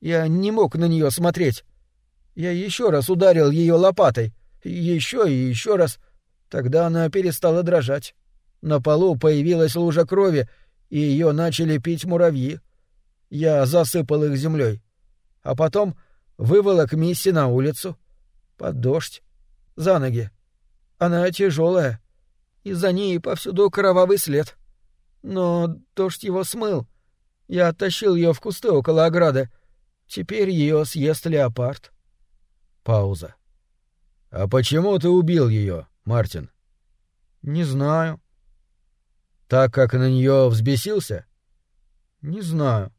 Я не мог на нее смотреть. Я еще раз ударил ее лопатой. Еще и еще раз. Тогда она перестала дрожать. На полу появилась лужа крови, и ее начали пить муравьи. Я засыпал их землей. А потом выволок Мисси на улицу. Под дождь за ноги. Она тяжелая, и за ней повсюду кровавый след. Но дождь его смыл. Я оттащил ее в кусты около ограды. Теперь ее съест леопард. Пауза. А почему ты убил ее, Мартин? Не знаю. Так как на нее взбесился? Не знаю.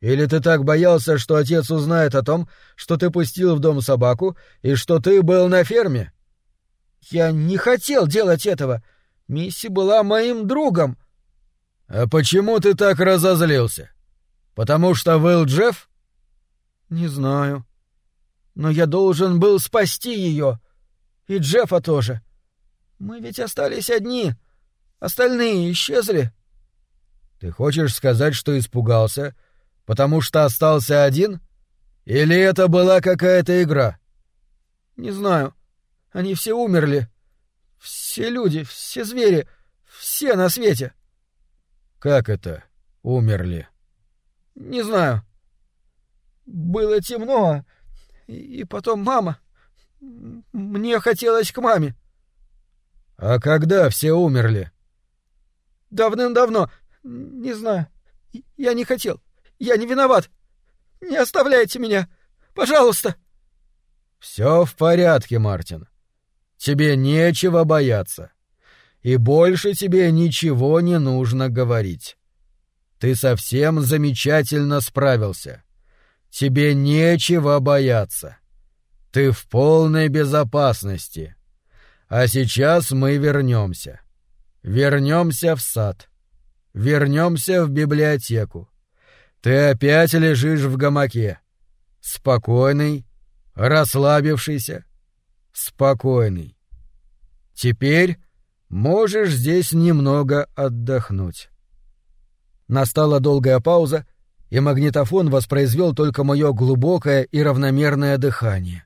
Или ты так боялся, что отец узнает о том, что ты пустил в дом собаку и что ты был на ферме? Я не хотел делать этого. Мисси была моим другом. А почему ты так разозлился? Потому что был Джефф? Не знаю. Но я должен был спасти ее. И Джеффа тоже. Мы ведь остались одни. Остальные исчезли. Ты хочешь сказать, что испугался, Потому что остался один? Или это была какая-то игра? Не знаю. Они все умерли. Все люди, все звери, все на свете. Как это умерли? Не знаю. Было темно, и потом мама. Мне хотелось к маме. А когда все умерли? Давным-давно. Не знаю. Я не хотел. Я не виноват. Не оставляйте меня. Пожалуйста. Все в порядке, Мартин. Тебе нечего бояться. И больше тебе ничего не нужно говорить. Ты совсем замечательно справился. Тебе нечего бояться. Ты в полной безопасности. А сейчас мы вернемся. Вернемся в сад. Вернемся в библиотеку. Ты опять лежишь в гамаке. Спокойный, расслабившийся, спокойный. Теперь можешь здесь немного отдохнуть. Настала долгая пауза, и магнитофон воспроизвел только мое глубокое и равномерное дыхание.